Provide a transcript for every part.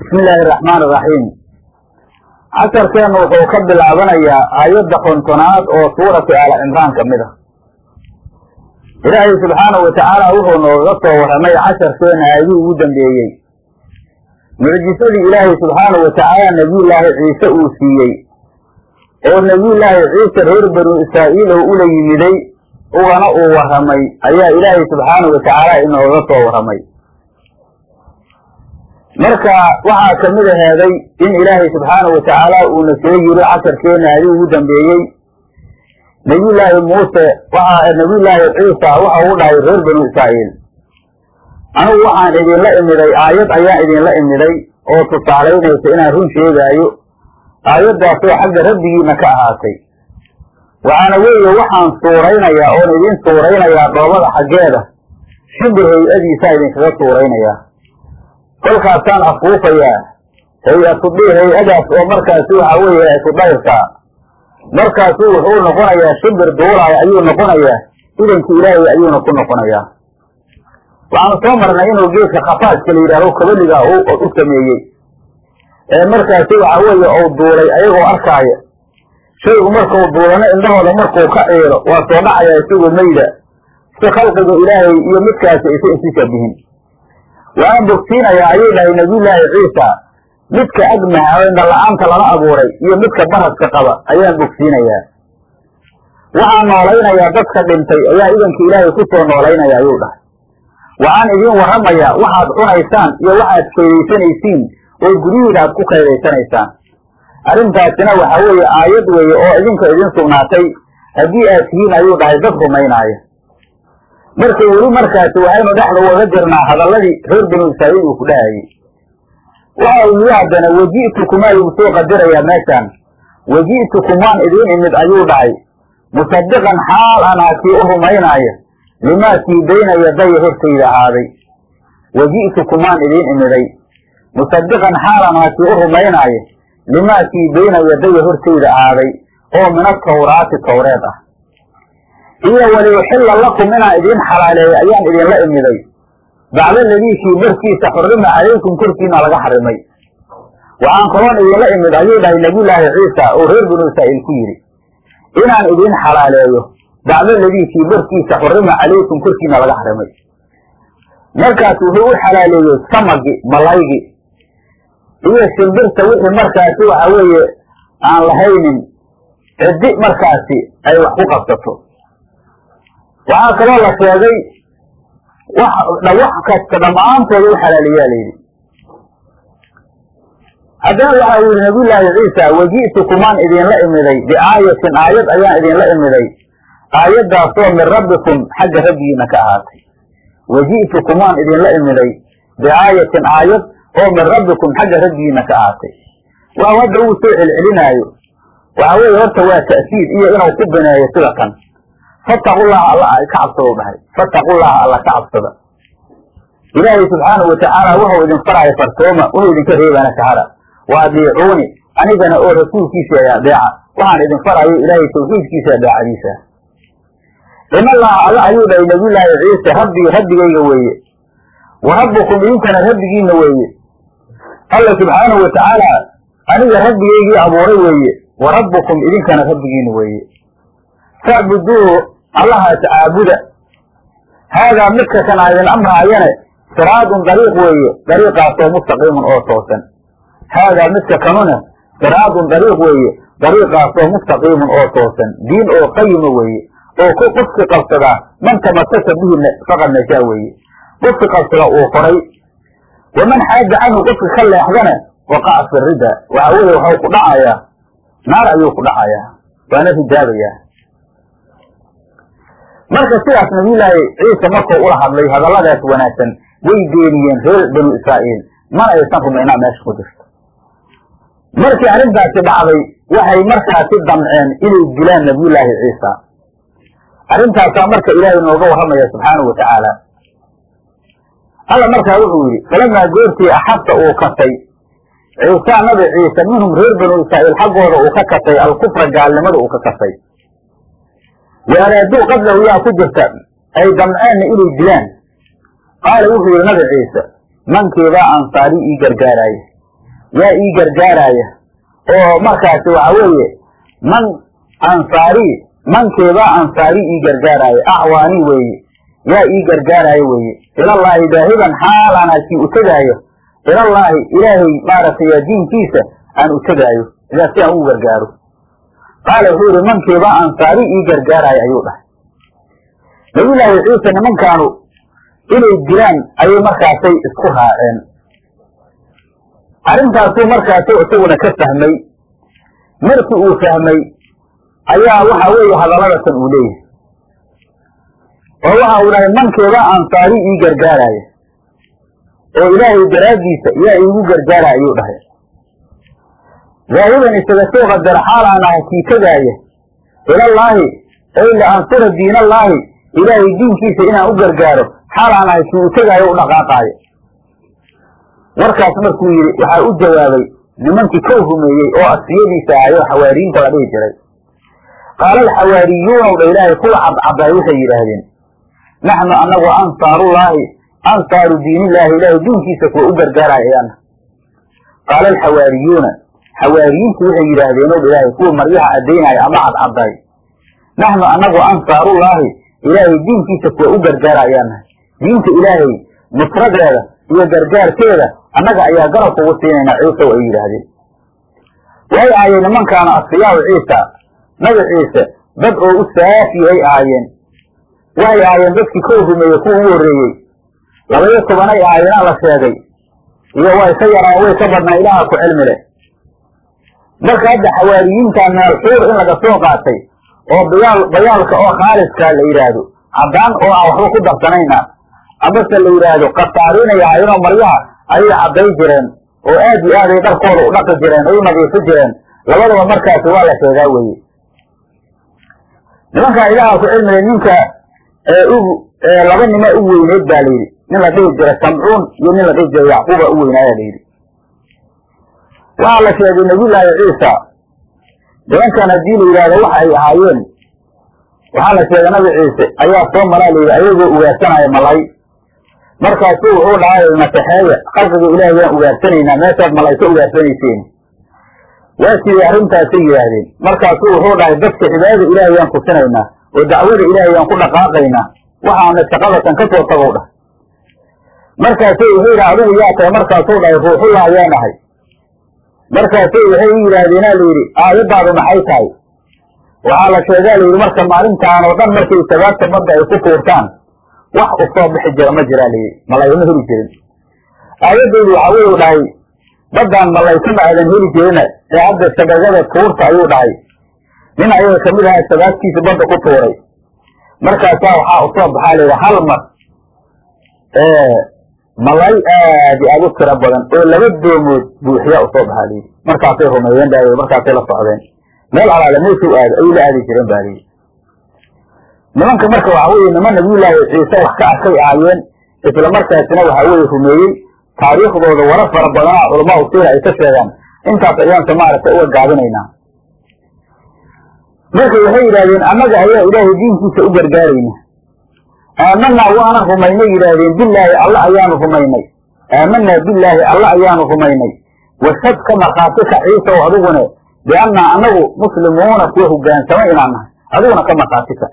bismi illaahi araxmaan iraxiim casharkeennu wuxuu ka bilaabanayaa aayadda kontonaad oo suurati aala cimraan ka mid a ilaahay subxaanahu watacaala wuxuu noogaga soo warramay casharkeena aayadii ugu dambeeyey. Mucjisadii ilaahay subxaanahu watacaala nebiyullaahi ciise uu siiyey oo nebiyullaahi ciise reer banu israa'iil oo ula yimiday ugana uu warramay ayaa ilaahay subxaanahu watacaala inooga soo warramay marka waxaa ka mid aheeday in ilaahay subxaanahu watacaala uuna soo yiri casharkeena adii ugu dambeeyey. Nebiyullaahi muuse waxa nebiyullaahi ciisa waxa uu dhahay reer banu israa'iil. Anigu waxaan idinla imiday aayad ayaan idinla imiday oo tusaalaynaysa inaan run sheegaayo aayaddaasoo xagga rabbigiina ka ahaatay. Waxaana weeye waxaan suuraynayaa oon idin suuraynayaa dhoobada xaggeeda shimbir hay'adiisaa idinkaga suuraynayaa kolkaasaan afuufayaa hay'atu hay'adaas oo markaasi waxa weeye hay'atu dhayrkaa markaasu wuxuu noqonayaa shimbir duulaaya ayuu noqonayaa idankii ilaahay ayuuna ku noqonayaa. Waxaanu soo marnay inuu geedka khafaaska la yidhaaho kabaliga u sameeyey. Ee markaasi waxa weeye uu duulay ayagoo arkaaya shaygu markuu duulano indhahooda markuu ka ciilo waa soo dhacaya isagoo mayda. Si khalqiga ilaahay iyo midkaasi aysa isu shabihin waan bogsiinayaa ayuu dhahay nabiyullaahi ciisa. Midka agmaha oo indhala-aanta lala abuuray iyo midka baraska qaba ayaan bogsiinayaa. Waxaan noolaynayaa dadka dhintay ayaa idanka ilaahay ku soo noolaynaya ayuu dhahay. Waxaan idiin warramayaa waxaad cunaysaan iyo waxaad kaydaysanaysiin oo guryihiina aad ku kaydaysanaysaan arrintaasina waxa weeye aayad weeye oo idinka idin sugnaatay. Haddii aad tihiin ayuu dhahay dad rumaynaaya marka weli markaasi waxaynu dhexda ugaga jirnaa hadalladii reer banu israa'iil uu ku dhahayey waxa uu yidhi haddana waji'tukumaa lagu soo qadirayaa meeshaan. Waji'tukum waan idiin imid ayuu dhahay musadiqan xaal anaa kii u rumaynaaya limaa kii bayna yadaya hortayda ahaaday. Waji'tukum waan idiin imiday. Musadiqan xaal anaa kii u rumaynaaya limaa kii bayna yadaya hortayda ahaaday. Oo min atawraati tawreed ah iyo waliuxilla lakum inaan idiin xalaaleeyo ayaan idinla imiday. Bacda ladiikii markiisa xurima calaykum korkiina laga xarimay. Waxaan kaloon idinla imid ayuu dhahay nabiyullaahi ciisa oo reer banu israa'iil ku yidhi inaan idiin xalaaleeyo bacda ladiikii markiisa xurima calaykum korkiina laga xarimay. Markaas wuxuu u xalaaleeyey samagi malaygi iyo shimbirta wixii markaasi waxa weeye aan lahaynin ciddi markaasi ay wax ku qabsato waxaa kaloo la sheegay wax kasta dhammaantooda u xalaaliyaa layidhi haddana waxa uu yihi nabiyullaahi ciisa waji'tukumaan idinla imiday biaayatin aayad ayaan idinla imiday. Aayaddaasoo min rabbikum xagga rabbigiina ka ahaatay. Waji'tukumaan idinla imiday biaayatin aayad oo min rabbikum xagga rabbigiina ka ahaatay. Waa hadda uu soo celcelinaayo. Waxa weeye horta waa ta'siid iyo inuu ku bineeyo sida kan fattaqullaha alla ka cabsado dhahay fattaqullaha alla ka cabsada ilaahay subxaanahu watacaala wuxuu idin faraya fartooma wuxuu idinka reebaana kahara wa adiicuuni anigana oo rasuulkiisa adeeca waxaan idin farayo ilaahay tawxiidkiisa adeecadiisa in allaha alla ayuu dhahay nabiyullaahi ciise rabbii rabbigayga weeye. Wa rabbukum idinkana rabbigiina weeye. Alla subxaanahu watacaala aniga rabbigaygii abuuray weeye. Wa rabbukum idinkana rabbigiina weeye facbuduuhu allahaas caabuda haadaa midka kan a idin amraayane siraadun dariiq weeye dariiqaasoo mustaqiimun oo toosan. Haadaa midka kanuna siraadun dariiq weeye dariiqaasoo mustaqiimun oo toosan. Diin oo qayima weeye oo ku qofki qabsadaa man tamasaka bihi faqad nashaa weeye. Qofki qabsada uu koray waman xaaja canhu qofki ka leexdana waqaca fi rida. Waxa weeye waxau ku dhacayaa naar ayuu ku dhacayaa waana ridaabayaa marka sidaas nabiyullaahi ciise markuu ula hadlay hadalladaas wanaagsan way beeniyeen reer banu israa'iil. Mana aysan rumaynaa meesha ku jirto. Markii arrintaasi dhacday waxay markaasi damceen inay dilaan nabiyullaahi ciisa arrintaasaa marka ilaahay nooga warramaya subxaanahu wa tacaala. Alla markaa wuxuu yidhi falamaa goortii axabta uu kasay ciisaa nabi ciise minhum reer banu israa'iil xaggooda uu ka kasay alkufra gaalnimada uu ka kasay waaraaduu qadlahu yaa ku jirta. Ay damceenna inay dilaan. Qaala wuxuu yihi nabi ciise mankeebaa ansaari ii gargaaraaye. Yaa ii gargaaraya oo markaasi waxa weeye man ansaari mankeebaa ansaari ii gargaaraya acwaani weeye. Yaa ii gargaaraayo weeye. Ilallaahi daahiban xaal aan u tegaayo ilallaahi ilaahay maaragtay diinkiisa aan u tegaayo idaa si aan ugu gargaaro qaala wuxuu yihi mankeebaa ansaari ii gargaaraayo ayuu dhahay. Nabiyullaahi ciise nimankaanu inay dilaan ayay markaasay isku raaceen. Arrintaasuu markaasu isaguna ka fahmay. Markii uu fahmay ayaa waxa weeye hadalladatan uu leeyahay. Oo waxa uu dhahay mankeeda ansaari ii gargaaraya. Oo ilaahay daraaddiisa yaa iigu gargaaraya ayuu dhahay daahiban isaga soo qadara xaal aan ahay kii tegaaya ilallaahi ay liansura diinallaahi ilaahay diinkiisa inaan u gargaaro xaal aan ahay kii u tegaayo u dhaqaaqaayo warkaas markuu yidhi waxaa u jawaabay nimankii kow rumeeyey oo asfiyadiisa ahay oo xawaariyiinta la dhihi jiray qaala alxawaariyuuna dha ilaahay kuwa cadcadaay waxay yidhaahdeen naxnu anagu ansaarullaahi ansaaru diinillaahi ilaahay diinkiisa kuwa u gargaaraya ayaana qaala alxawaariyuuna xawaariyiintu waxay yidhaahdeen o dha ilaahay kuwa maryaha caddaynaya ama cadcadaay naxnu anagu ansaarullaahi ilaahay diinkiisa kuwa u gargaara ayaana diinta ilaahay nusradeeda iyo gargaarkeeda annaga ayaa garab kugu siinaynaa ciise ay yidhaahdeen. Way ahaayeen nimankaana asfiyaahu ciisa nabi ciise dad oo u saafi ay ahaayeen waxay ahaayeen dadkii kow rumeeyey kuwa ugu horreeyey. Labaiyo tobanay ahaayeenaa la sheegay. Iyo way ka yaraan way ka badnaa ilaaha ku cilmi leh marka hadda xawaariyiinta meelxuur in laga soo qaatay oo bayaal bayaalka oo khaaliskaa la yidhaahdo caddaan oo aan waxba ku darsanayna amase la yidhaahdo qataariinay ahaayeenoo maryaha ayay cadday jireen oo aad iyo aad ay dharkooda u dhaqi jireen ay u nadiifi jireen labadaba markaasi waa la sheegaa weye nimankaa ilaaha ku cilmilay ninka laba nima u weyneed baa la yidhi nin la dhihi jira samcuun iyo nin la dhihi jira yacquuba u weynaaya la yidhi waxaa la sheegay nabiyullaahi ciisa. Nimankan haddii la yidhahdo waxa ay ahaayeen. Waxaa la sheegay nabi ciise. Ayaa soo maraa layidhi ayagoo ugaarsanaya malay. Markaasu wuxuu dhahay nasaxeeya khalqiga ilaahay waan ugaarsanaynaa meeshaad malay ka ugaarsanayseen waa sidii arrintaasay yidhaahdeen markaasu wuxuu dhahay dadka cibaadada ilaahay yaan kusinaynaa oo dacwada ilaahay yaan ku dhaqaaqaynaa waxaana shaqadatan ka soo tagow dhah markaasu wuxuu yidhi adigu yaa tahay markaasuu dhahay ruuxullah ayaan ahay markaasu waxay u yidhaahdeenaa la yidhi aayaddaadu maxay tahay? Waxaa la sheegaa la yidhi marka maalintaan oo dhan markay sagaadta badda ay ku tuurtaan wax u soo bixi jira ma jiraa layidhi malaygama heli jirin. Aayaddaydu waxaa wuu dhahay baddaan malaykama aadan heli jirina ee hadda shabagada tuurta ayuu dhahay. Nin ayaga ka mid ahaa sagaadkiisa badda ku tuuray. Markaasaa waxaa u soo baxaa layidhi hal mar malay aad iyo aad u tiro badan oo laba doomood buuxiyaa u soo baxaa layidhi markaasay rumeeyeen baa markaasay la socdeen meel alaale meeshuu aado ayay la aadi jireen baa layidhi nimanka marka waxa weeye niman nabiyullaahi ciise wax ka arkay ahaayeen isla markaasina waxa weeye rumeeyey taariikhdooda warar fara badanaa culamaa usiira ay ka sheegaan intaas ayaanse maaragtay uga gaabinaynaa marka waxay yidhahdeen annaga ayaa ilaahay diinkiisa u gargaarayna aamanaa waana rumaynay yidhaahdeen bilaahi alla ayaanu rumaynay. Aamanaa bilaahi alla ayaanu rumaynay. Washad ka ka ciisa oo adigune biannaa annagu muslimuuna kuwa hogaansama inaan nahay adiguna ka markhaati ka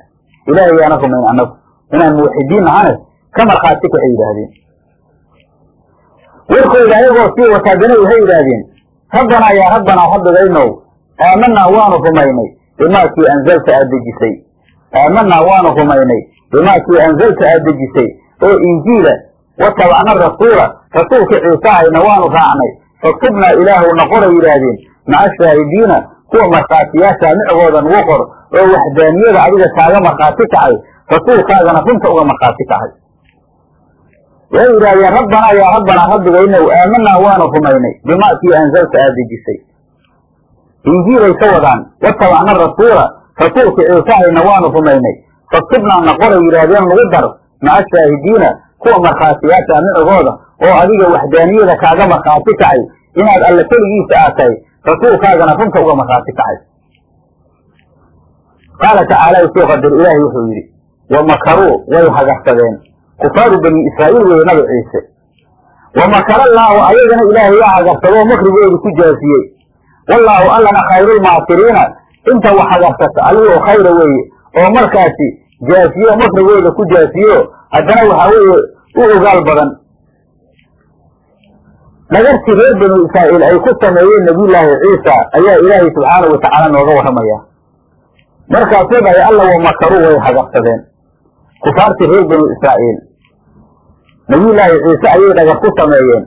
ilaahay ayaana rumayn annagu inaan muwaxidiin nahane ka markhaati kaxay yidhaahdeen. Warkooda ayagoo sii wataadana waxay yidhaahdeen. Rabbanaa yaa rabbanaa rabbigaynow aamanaa waanu rumaynay. Bimaakii anzalta aad dejisay. Aamanaa waanu rumaynay bimaakii anzalta aad dejisay oo injiila watabacna rasuula rasuulka ciisahayna waanu raacnay faktubnaa ilaahu noqoray yidhaahdeen maca shaahidiina kuwa markhaatiyaasha micgooda nugu qor oo waxdaaniyada adiga kaaga markhaati kacay rasuulkaagana runta uga markhaati kacay waxay yidhahdeen rabbanaa yaa rabbanaa rabbigaynow aamanaa waanu rumaynay bimaakii anzalta aad dejisay injiilay ka wadaan watabacna rasuula rasuulka ciisahayna waanu rumaynay faktubnaa naqoray yidhaahdeen nugu dar maca shaahidiina kuwa markhaatiyaasha micigooda oo adiga waxdaaniyada kaaga markhaati kacay inaad alle keligiisa aad tahay rasuulkaagana runta uga markhaati kacay. Qaala tacaala soo qadar ilaahay wuxuu yidhi wa makaruu way hagarsadeen. Kufaaru bani israa'iil weeye nabi ciise wamakarallaahu ayagana ilaahay waa hagarsadoo makrigoodu ku jaasiyey. Wallaahu allana khayrulmaakiriina inta wax hagarsata allihii khayra weeye oo markaasi jaasiyo makrigooda ku jaasiyo haddana waxaa weeye u ogaal badan. Dhagartii reer banu israa'iil ay ku sameeyeen nabiyullaahi ciisa ayaa ilaahay subxaanahu watacaala nooga warramaya markaasuu dhahay alla wamakaruu way hagarsadeen kufaartii reer banu israa'iil. Nabiyullaahi ciise ayay dhagar ku sameeyeen.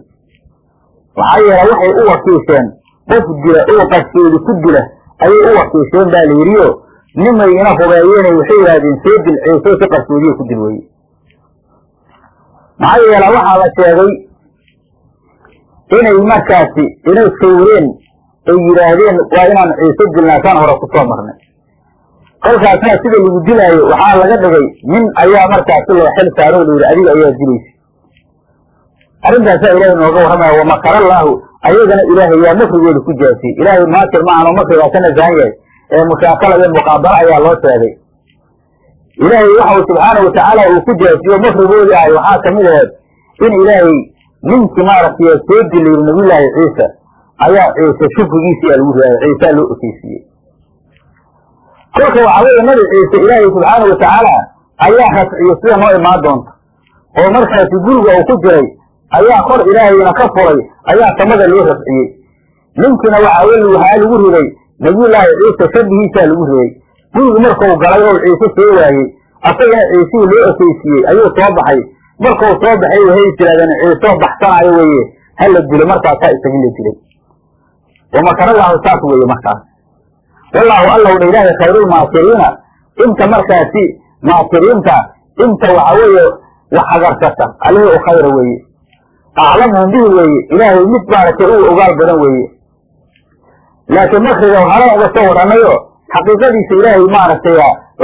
Maxaa yeele waxay u wakiisheen qof dila oo qaskeedi ku dila ayay u wakiisheen baa la yidhiyo nimay ina hubeeyeenay waxay yidhaahdeen soo dil ciise si qarsoodiya ku dil weye maxaa yeele waxaa la sheegay inay markaasi inay sawireen ay yidhaahdeen waa inaan ciise dilnaasaan hore ku soo marnay. Kolkaasna sida lagu dilaayo waxaa laga dhigay nin ayaa markaasi loo xil saaro la yidhi adiga ayaa dilaysa. Arrintaasaa ilaahay nooga warramaya wamakarallaahu ayagana ilaahay yaa makrigooda ku jaasiyey ilaahay maakir maahano makrigaa ka nasahan yahay ee mushaakala iyo muqaabalo ayaa loo sheegay. Ilaahay waxau subxaana watacaala uu ku jaasiyo makrigoodii ahay waxaa ka mid aheed in ilaahay ninkii maaragtay soo dilayy nabiyullaahi ciisa ayaa ciise shukrigiisii lagu ridaaya ciisaa loo okeysiiyey kolka waxaa weeye nabi ciise ilaahay subxaana watacaala ayaa rafciyo sida noo imaan doonta. Oo markaasi guriga uu ku jiray ayaa kor ilaahayna ka furay ayaa samada loo rafciyey. Ninkiina waxaa weye waxaa lagu riday nabiyullaahi ciise shabihiisaa lagu riday gurigu markuu galay oo ciise soo waayey asagana ciisihii loo okeysiiyey ayuu soo baxay. Markuu soo baxay waxay is tirahdeen ciisoo baxsanayo weeye. Hala dilo markaasaa isagin la dilay. Wamakarallaahu saas weeye markaas wallaahu allow dha ilaahay khayrulmaakiriina inta markaasi maakiriinta inta waxa weeye wax hagarsata u khayra weeye. Aclamuhum bihi weeye. Ilaahay mid maaragtay uu ogaal badan weeye laakiin makriga hore uga soo waranayo xaqiiqadiisa ilaahay maaragtay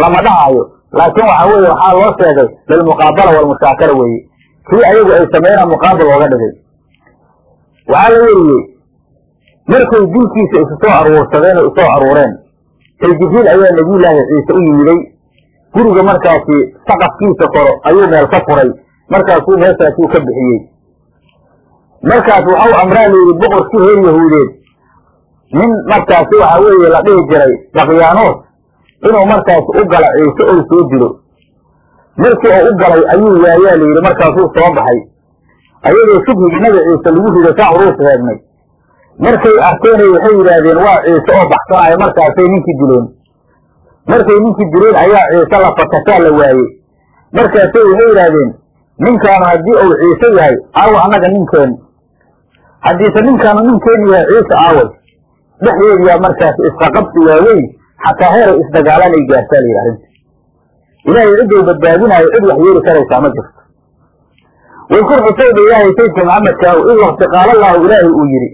lama dhahaayo laakiin waxa weeye waxaa loo sheegay lilmuqaabala walmushaakala weeye. Kii ayagu ay sameeyana muqaabal ooga dhigay. Waxaa la weriyey markay dilkiisa isu soo aruursadeen oo isoo aruureen say jibriil ayaa nabiyullaahi ciise u yimiday guriga markaasi saqafkiisa koro ayuu meel ka furay. Markaasuu meeshaasuu ka bixiyey. Markaas waxau amraa layidhi boqorkii reer yahuudeed nin markaasi waxa weeye la dhihi jiray dakyaanoos inuu markaas u gala ciise ou soo dilo. Markii oo u galay ayuu waayaa layidhi markaasuu soo baxay. Ayadoo shubhigii nabi ciise lagu riday saa horuu sheegnay. Markay arkeenay waxay yidhaahdeen waa ciise oo baxsanaayo markaasay ninkii dileen. Markay ninkii dileen ayaa ciise la fakasaa la waayey markaasay waxay yidhaahdeen ninkaanu haddii uu ciise yahay aawa annaga ninkeen haddiise ninkaanu ninkeenu yahay ciise aaway dhexdeediyaa markaas isqaqabsi waaweyn xataa heeray isdagaalanay gaartaa la arrinta. Ilaahay cidduu badbaadinaayo cid wax yeeli karaysaa ma jirto. Wadkur xusayda ilaahay saydka maxamedkaaw id wakti qaalallaahu ilaahay uu yidhi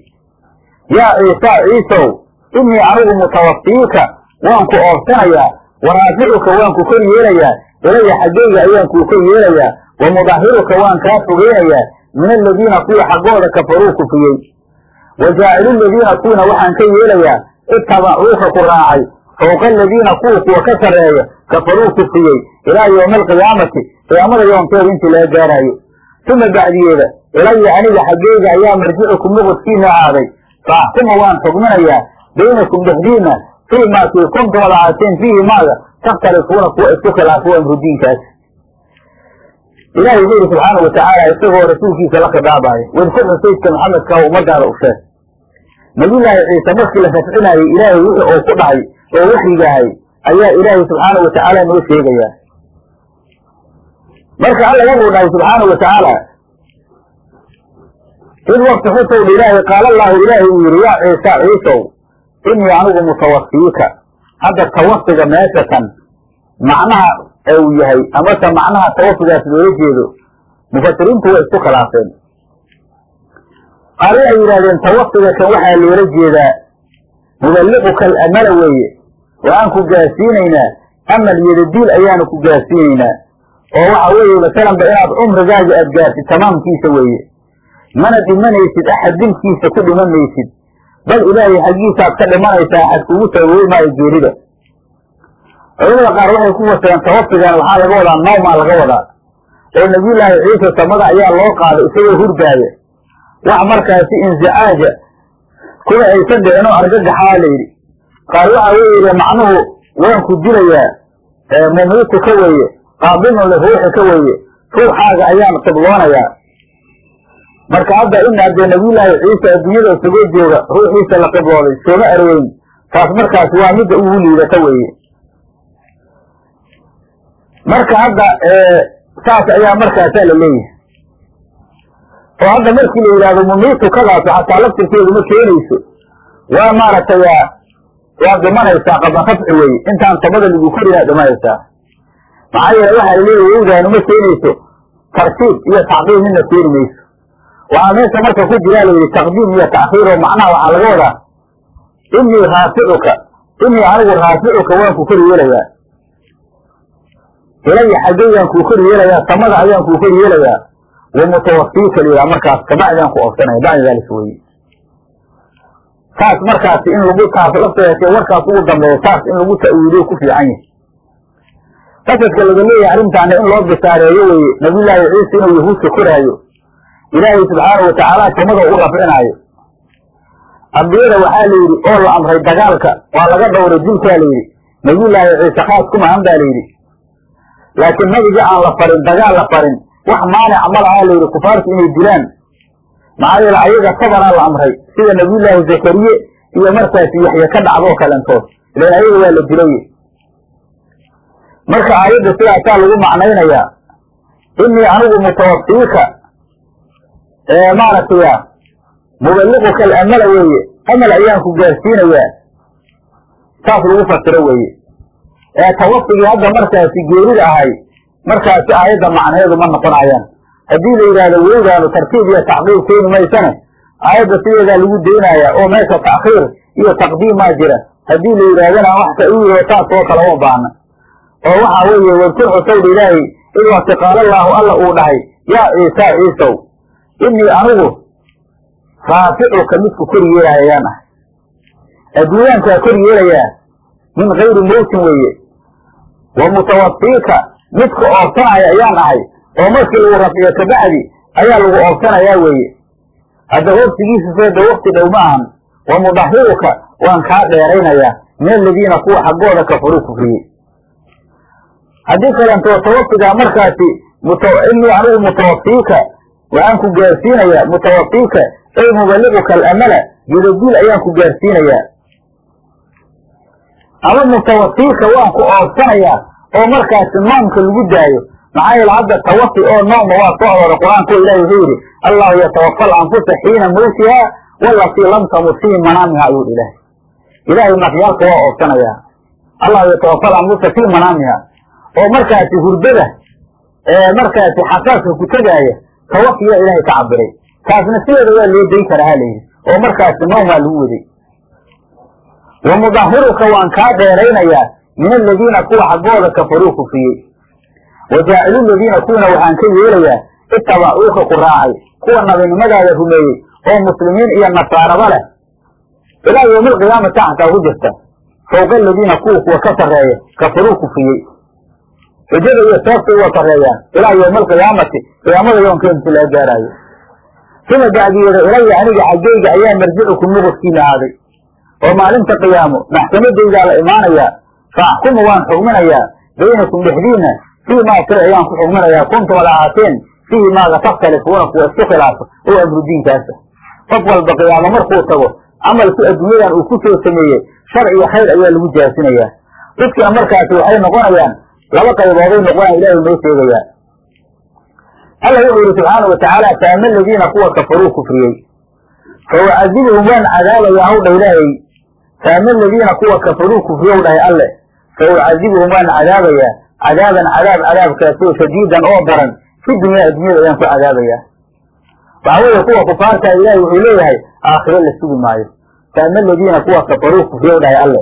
yaa ciisa ciisow innii anigu mutawafiika waan ku oobsanayaa wa raaficuka waan ku kor yeelayaa ilaya xaggayga ayaan kuu kor yeelayaa wa mudahiruka waan kaa fogeynayaa min aladiina kuwii xaggooda kafaruu kufiyey wa jaacilu ladiina kuwina waxaan ka yeelayaa itabacuuka ku raacay fowqa aladiina kuwa kuwa ka sarreeya kafaruu kufiyey ilaa yowmi alqiyaamati qiyaamada yoomkeeda intii laga gaaraayo uma bacdiyeeda ilaya aniga xaggeyga ayaa marjicukum muqudkiina ahaaday fa axkuma waan xugminayaa baynakum dhexdiina fii maakii kuntum ad fiihi maaga takhtalifuuna kuwa isku khilaafo amrudiinkaas ilahay wuxuu yidhi subxaanau watacaala isagoo rasuulkiisa la khidaabayo wadkur xusaydka maxamedka ummadaada u sheeg nabiyullaahi ciise markii la rafcinayey ilaahay wixii uu ku dhahay oo waxyigahay ayaa ilaahay subxaanau watacaala noo sheegayaa marka alla wuxuu dhahay subxaanau watacaala id wakti xusowdha ilaahay qaala allaahu ilaahay uu yidhi yaa ciisa ciisow innii anigu mutawafiika hadda tawafiga meesha kan macnaha uu yahay amase macnaha tawafigaas loola jeedo mufasiriintu way isku khilaafeen. Qaar waxay yidhahdeen tawafiga kan waxaa loola jeedaa muballiquka alamala weeye waxaan ku gaarsiinaynaa amal yadadiil ayaanu ku gaarsiinaynaa oo waxa weeye masalanba inaad cumrigaaga aad gaartid tamaamkiisa weeye. Mana dhimanaysid axad dilkiisa ku dhiman maysid bal ilaahay xaggiisaaad ka dhimanaysaa axad kugu sababoy maayo geerida culamada qaar waxay ku fasireen tawafigan waxaa laga wadaa nawmaa laga wadaa. Oo nabiyullaahi ciise samada ayaa loo qaaday isagoo hurdaaya. Wax markaasi insicaaja kuma aysan dhicin oo argagaxaa la yidhi. Qaar waxa weeye macnuhu waan ku dilayaa mumiitu ka weeye qaabinun liruuxi ka weeye ruuxaaga ayaan qibloonayaa marka hadda in haddee nabiyullaahi ciisa adduunyada isagoo jooga ruuxiisa la qiblooday sooma arweyn taas markaasi waa midda ugu liidata weeye marka hadda saas ayaa markaasaa la leeyahay. Oo hadda markii la yidhahdo mumiitu kadaas xataa laftirkeedu ma keenayso. Waa maaragtay waa dhimanaysaa qabla rafci weeye. Intaan samada lagu korinaa dhimanaysaa maxaa yeele waxaa laleeyahy wowdaanu ma keenayso. Tartiib iyo tacqiib midna keeni mayso. Waxaa meesha marka ku jiraa layidhi taqdiim iyo ta'khiir oo macnaha waxaa laga wadaa inii raaficuka inii anigu raaficuka waan ku kori yeelayaa ilaya xaggaygaan kuu kori yeelayaa samada ayaan kuu kori yeelayaa. Wa mutawafiika layidhaha markaas kabacdaan ku ofsanaya bacda daalis weye saas markaasi in lagu taas lafteete warkaas ugu dambeeya saas in lagu ta'wiiliyo ku fiican yahay. Qasadka laga leeyahay arrintaana in loo bisaareeyo weye nabiyullaahi ciisa inuu yahuudka koraayo. Ilaahay subxaana watacaala samada u rafcinaayo. Ambiyada waxaa la yidhi oo la amray dagaalka waa laga dhowray dilkaa la yidhi. Nabiyullaahi ciise khaas ku mahan baa la yidhi laakiin nabiga aan la farin dagaal la farin wax maanica ma lahaa la yidhi kufaartu inay dilaan. Maxaa yeele ayaga sabaraa la amray sida nabiyullaahi zakariye iyo markaasi yaxye ka dhacdoo kalentood ilan ayaga waa la dilay marka aayadda sidaasaa lagu macnaynayaa inii anigu mutawafiika maaragtaya muballiquka alamala weeye amal ayaan ku gaarsiinayaa. Saas lagu fasiro weeye ee tawafigii hadda markaasi geerida ahay markaasi aayadda macnaheedu ma noqonayaan. Haddii la yidhaahdo weydaanu tartiib iyo tacqiib keeni maysane aayadda sideedaa lagu daynayaa oo meesha ta'khiir iyo taqdiimaa jira. Haddii la yidhahdana wax ta'wiilo saas oo kale uma baana oo waxaa weeye wadkur xusawdha ilaahay id waqti qaalallaahu alla uu dhahay yaa ciisaa ciisow inii anigu raaficuka midku kor yeelaya ayaan ahay adduunyaankaa kor yeelayaa min gayri mowtin weeye wa mutawafiika midka oobsanaya ayaan ahay oo markii lagu rafciyo kabacdi ayaa lagu oobsanayaa weeye. Hadda waftigiisa seeda wakti dhow ma ahan. Wa mudahiruka waan kaa dheeraynayaa. Min aladiina kuwa xaggooda kafaruu kufriyey. Haddii kalentoo tawafigaa markaasi inii anigu mutawafiika waxaan ku gaarsiinayaa mutawafiika ay muballiquka alamala jidadiil ayaan ku gaarsiinayaa ama mutawafiika waan ku oobsanayaa oo markaasi noomka lagu daayo. Maxaa yeele hadda tawafi oo nooma waa soo arooray qur'aanka ilahi wuxuu yidhi allahu yatawafa alanfusa xiina mawtiha walatii lam tamut fii manaamiha ayuu ilaahay. Ilaahay nafyaalka waa oobsanayaa allahu yatawafa alanfusa fii manaamiha. Oo markaasi hurdada markaasi xasaaska ku tegaaya tawafiya ilaahay ka cabiray taasna sideeda waa loo dayn karaa ha layidhi oo markaasi noomaa lagu waday wa mudahiruka waan kaa dheeraynayaa min aladiina kuwa xaggooda kafaruu kufriyey wa jaacilu ladiina kuwana waxaan ka yeelayaa itabacuuka ku raacay kuwa nabinimadaada rumeeyey oo muslimiin iyo nasaaraba leh ilaa yowmi alqiyaamati xataa ku jirta fawqa aladiina kuwa kuwa ka sarreeya kafaruu kufriyey xujada iyo seebtay uga sarreeyaan ilaa yowmi alqiyaamati qiyaamada yoonkeemsi laga gaaraayo suma bacdiyeeda ilaya aniga xaggayga ayaa marjicukum nuqudkiina aaday oo maalinta qiyaamo maxkamadaydaa la imaanayaa fa axkumu waan xugminayaa baynakum dhexdiina fii maa shay ayaan ku xugminayaa kuntum ad ahaateen fiihi maaga takhtalifuuna kuwa isku khilaafo oo amrudiinkaasa qof walba qiyaamo markuu tago camalkii adduunyadan uu ku soo sameeyey shar iyo khayr ayaa lagu jaasinayaa dadkina markaasi waxay noqonayaan laba qaybooday noqonaya ilaahay noo sheegayaa alla wuxuu yihi subxaana watacaala faama aladiina kuwa kafaruu kufriyey. Faucadibuhum waan cadaabayaa hawdha ilaahay faama aladiina kuwa kafaruu kufriyow dhahay alle faucadibuhum waan cadaabayaa cadaaban cadaab cadaabkaasoo shadiidan oo daran fi dunyaa addunyada ayaan ku cadaabayaa waxaa weeye kuwa kufaartaa ilaahay wuxuu leeyahay aakhiro la sugi maayo. Faama aladiina kuwa kafaruu kufriyow dhahay alle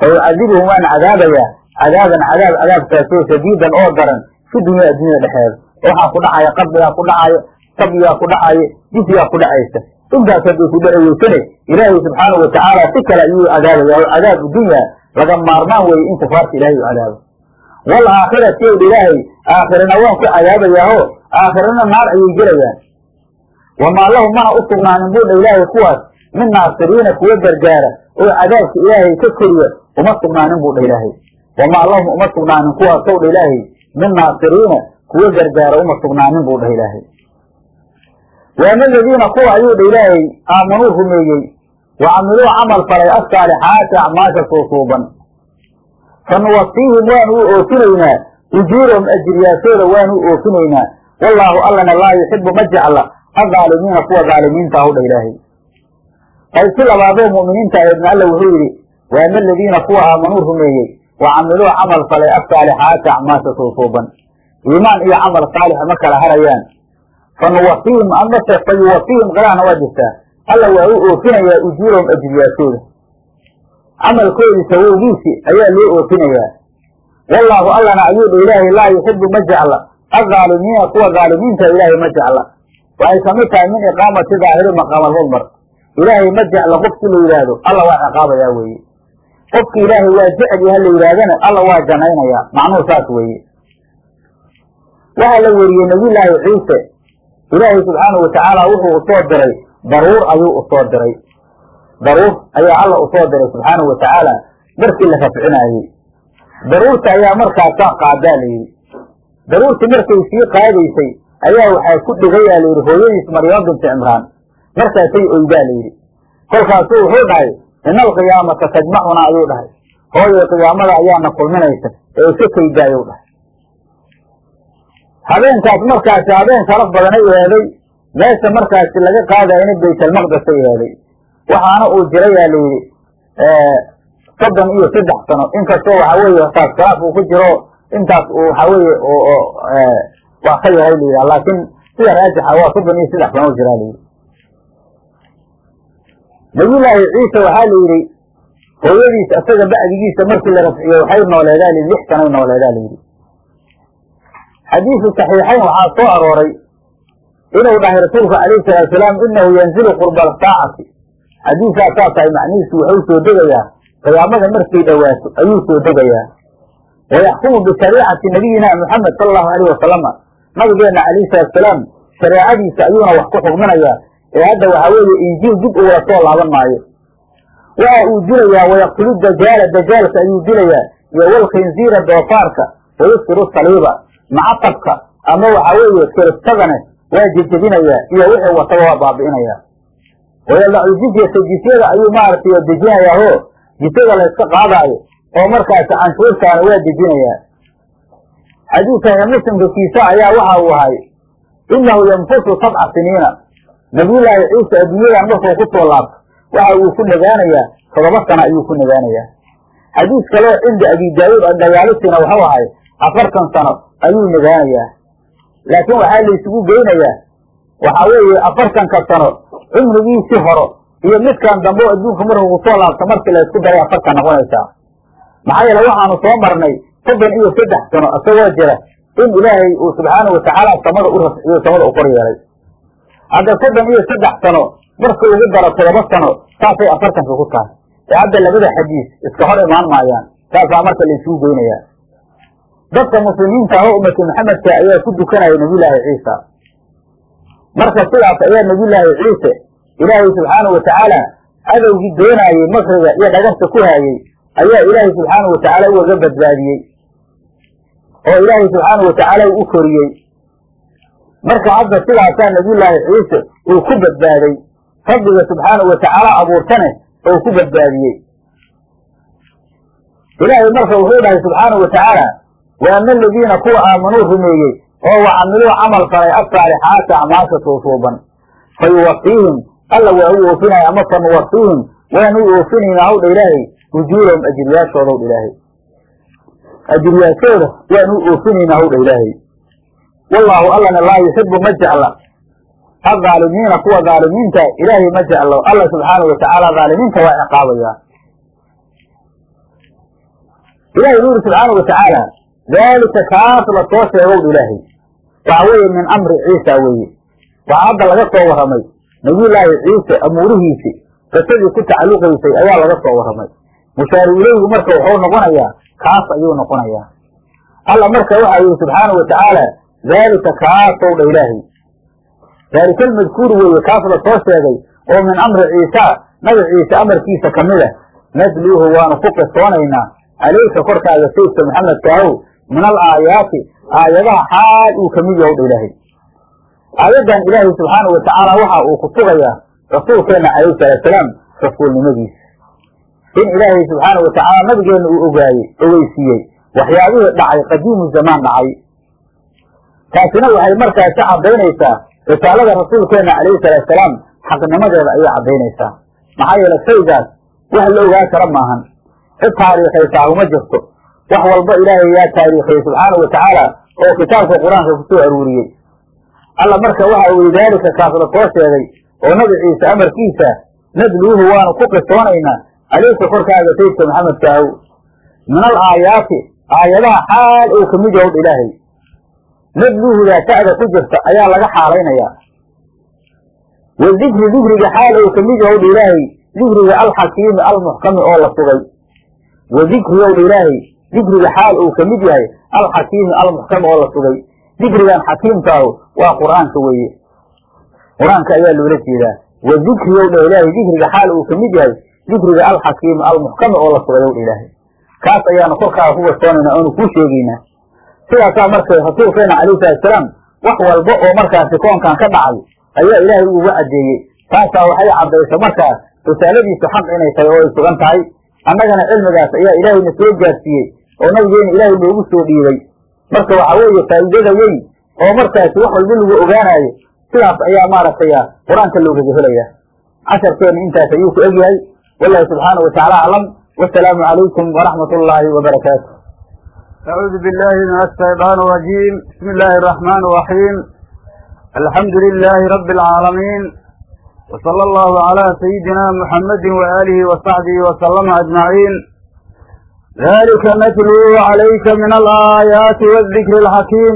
faucadibuhum waan cadaabayaa cadaaban cadaab cadaabkaasoo shadiidan oo daran fi dunyaa addunyada dhexeeda. Waxaa ku dhacaya qabrigaa ku dhacayo sabyigaa ku dhacayo jisyaa ku dhacaysa intaas hadday ku weysane ilaahay subxaana watacaala si kale ayuu cadaabaya oo cadaabu dunya laga maarmaan weeye in kufaarta ilahay u cadaabo wal aakhirati ow ilaahay aakhirana waan ku cadaabayaaho aakhirana naar ayay gelayaan wamaa lahum mana u sugnaanin buu dha ilaahay kuwaas min naasiriina kuwa gargaara oo cadaabka ilaahay ka koriya uma sugnaanin buu dha ilaahay wamaa lahum uma sugnaanin kuwaas ow dha ilaahay min naasiriina kuwa gargaara uma sugnaanin buu dhah ilaahay waama aladiina kuwa ayuu dha ilaahay aamanuu rumeeyey. Wa camiluu camal falay asaalixaati acmaasha suusuuban fanuwafiihim waanu u oofinaynaa. Ujuurahum ajriyaashooda waanu u oofinaynaa. Wallaahu allana laa yuxibu ma jecla. Adaalimiina kuwa daalimiinta ah u dha ilaahay. Qaysi labaadoo mu'miniinta aheedna alla wuxuu yidhi waama aladiina kuwa aamanuu rumeeyey. Wa camiluu camal falay asaalixaati acmaasha suusuuban iimaan iyo camal saalixa ma kala harayaan fanuwafiihim amase fa yuwafiihim qiraana waa jirtaa alla waa u oofinayaa ujuurahum ajriyaashooda camalkoodii sawowgiisi ayaa loo oofinayaa wallaahu allana ayuu dha ilaahay laa yuxibu ma jecla adaalimiina kuwa daalimiinta ilaahay ma jecla waxay ka mid tahay min iqaamati daahiri maqaam almudmar ilaahay ma jecla qofkii la yidhaahdo alla waa ciqaabayaa weeye qofki ilaahay waa jecel yaha la yidhaahdana alla waa janaynayaa macnuhu saas weeye waxaa la weriyey nabiyulaahi ciise ilaahay subxaanahu watacaala wuxuu u soo diray. Daruur ayuu u soo diray. Daruur ayaa alla u soo diray subxaanahu watacaala markii la rafcinaayey daruurta ayaa markaasaa qaadaa la yidhi daruurtii markay sii qaadaysay ayaa waxaa ku dhigayaa la yidhi hooyadiis maryamo binti cimraan markaasay oydaa la yidhi. Kolkaasuu wuxuu dhahay ina alqiyaamata tajmacuna ayuu dhahay. Hooyo qiyaamada ayaana kulminaysa ee iska kayda ayuu dhahay habeenkaas markaasi habeen sharaf badanay eeday meesha markaasi laga qaadayna baytalmaqdesay eeday waxaana uu jirayaa la yidhi soddon iyo saddex sano. Inkastoo waxa weeye taas khilaaf uu ku jiro intaas uu waxa weeye wax ka yahay la yidhaha laakiin sida raajixa waa soddon iyo saddex sano u jiraa la yidhi. Nabiyullaahi ciise waxaa la yidhi hooyadiis isaga bacdigiisa markii la rafciyo waxay nooleedaa li lix sanay nooleedaa la xadiisu saxiixayn waxaa soo arooray inuu dhahay rasuulku calayhi salaatu salaam inahu yanzilu qurba saacati xadiisaa saa tahay macnihiisu wuxuu soo degayaa qiyaamada markay dhowaato ayuu soo degayaa. Wayaxkumu bishariicati nabiyina muxamed sala allahu alayh wasalama nabigeena calayhi salaatu salaam shareecadiisa ayuuna wax ku xugminayaa ee hadda waxaa weeye injiil dib ugula soo laaban maayo. Waxa uu dilayaa wayaqtulu dajaala dajaalka ayuu dilayaa iyo walkhinziira doofaarka wayuskiru saliiba macatabka ama waxa weeye kiristadane waa jejebinayaa iyo wixii wataba waa baabi'inayaa wayalacu jizyata jisyada ayuu maaragtay dejinayaa ho jisyada layska qaadaayo oo markaasi canshuurtaana waa dejinayaa xadiidkan muslimka kiisa ayaa waxa uu ahay inahu yanfusu sabca siniina. Nabiyullaahi ciise adduunyadan markuu ku soo laabto waxa uu ku nagaanayaa todoba sana ayuu ku nagaanayaa xadiis kaleo cinda abi daawuud dagaalisiina waxuu ahay afartan sano ayuu nagaanayaa laakiin waxaa laysugu geynayaa. Waxa weeye afartanka sano cumrigiisii horo iyo midkan dambe adduunka markuu ku soo laabto markii laysku daray afartan noqonaysaa. Maxaa yeele waxaanu soo marnay soddon iyo saddex sano isagoo jira in ilaahay uu subxaanau watacaala samada u rafciyo samada u kor yeelay. Hadda soddon iyo saddex sano marka lagu daro todoba sano saasay afartanka ku tahay. Ee hadda labada xadiis iska hor imaan maayaan saasaa marka laysugu geynayaa dadka muslimiinta ah oo ummati maxamedka ayaa ku dukanaya nabiyullaahi ciisa. Marka sidaas ayaa nabiyullaahi ciise ilaahay subxaanau watacaala cadowgii doonaayey makriga iyo dhagarta ku haayey ayaa ilaahay subxaanau watacaala ugaga badbaadiyey. Oo ilaahay subxaanau watacaala u koriyey. Marka hadda sidaasaa nabiyullaahi ciise uu ku badbaaday rabbiga subxaanau watacaala abuurtane oo ku badbaadiyey. Ilaahay marka wuxuu dhahay subxaanau watacaala waama aladiina kuwa aamanuu rumeeyey oo wacamiluu camal falay asaalixaati acmaasha suusuuban fa yuwafiihim alla waa u oofinaya ama fa nuwafiihim waanu u oofinaynaa hawdha ilaahay ujuurahum ajriyaashooda hawdha ilaahay ajriyaashooda waanu u oofinaynaa hawdha ilaahay wallaahu allana laa yuxibu ma jecla adaalimiina kuwa daalimiinta ilaahay ma jeclo alla subxaanau watacaala daalimiinta waa ciqaabayaa ilahay wuxu yuri subxaanau watacaala daalika kaas la soo sheegow ilaahay waxa weeye min amri ciisa weeye waxaa hadda laga soo warramay nabiyullaahi ciise amuurihiisi qisadii ku tacalluqaysay ayaa laga soo warramay mushaaru ileyhi marka wuxuu noqonayaa kaas ayuu noqonayaa alla marka waxa yihi subxaanau watacaala daalika kaasow dha ilaahay daalika almadkuuru weeye kaas la soo sheegay oo min amri ciisa nabi ciise amarkiisa ka mid a nadluuhu waanu ku qisoonaynaa calayka korkaaga sayidka maxamedka ahow min al aayaati aayadaha xaal uu ka mid yahow dha ilaahay. aayaddan ilaahay subxaanau watacaala waxa uu ku sugayaa rasuulkeenna calayhi salaatsalaam rasuulnimadiisa in ilaahay subxaanau watacaala nabigeenna uu ogaayey ogeysiiyey waxyaabihii dhacay qadiimu zamaan dhacay. taasina waxay markaasi caddaynaysaa risaalada rasuulkeenna calayhi salaatsalaam xaqnimadeeda ayay caddaynaysaa. maxaa yeele shaygaas wax la ogaa kara maahan. cid taariikhaysaa uma jirto wax walba ilaahay yaa taariikhiyey subxaanau watacaala oo kitaabka qur'aanka ku soo aruuriyey. Alla marka waxa weye daalika kaas la soo sheegay oo nabi ciise amarkiisa nadluuhu waanu ku qisoonaynaa. Caleyka korkaaga sayidka maxamedka ahow min al aayaati aayadaha xaal uu ka mid yahowdha ilaahay. Nadluuhudaa ta'da ku jirta ayaa laga xaalaynayaa. Wa dikri dikriga xaal uu ka mid yahowdha ilaahay dikriga alxakiimi almuxkami oo la sugay. Wa dikriyowdha ilaahay dikriga xaal uu ka mid yahay alxakiimi almuxkami oo la sugay. Dikrigan xakiimkaahu waa qur'aanka weeye. Qur'aanka ayaa loola jeedaa. Wa dikriyowdha ilaahay dikriga xaal uu ka mid yahay dikriga alxakiimi almuxkami oo la sugay owdha ilaahay. Kaas ayaanu korkaaga ku garsoonaynaa oonu kuu sheegaynaa sidaasaa markay rasuulkeena calayhi salatusalaam wax walba oo markaasi koonkan ka dhacay ayaa ilaahay uga caddeeyey. Taasaa waxay caddaysa markaa risaaladiisu xaq inay tahay oo ay sugan tahay. Annagana cilmigaas ayaa ilaahayna soo gaarsiiyey oo nabigeena ilaahay loogu soo dhiibay. Marka waxa weeye faa'iidada weyn oo markaasi wax walba lagu ogaanayo sidaas ayaa maaragtay ah, qur'aanka loogaga helayaa casharkeenna intaas ayuu ku egyahay wallahu subxaanau watacaala aclam. Wasalaamu calaykum waraxmat ullaahi wabarakaatu acuudu billaahi min ashaytaan arajiim bismi illaahi araxmaan araxiim alxamdu lilaahi rabbi alcaalamiin wsala allahu calaa sayidina muxamadin waaalihi wasaxbihi wasalama ajmaciin. أجمعين ذلك نتلو عليك من الآيات والذكر الحكيم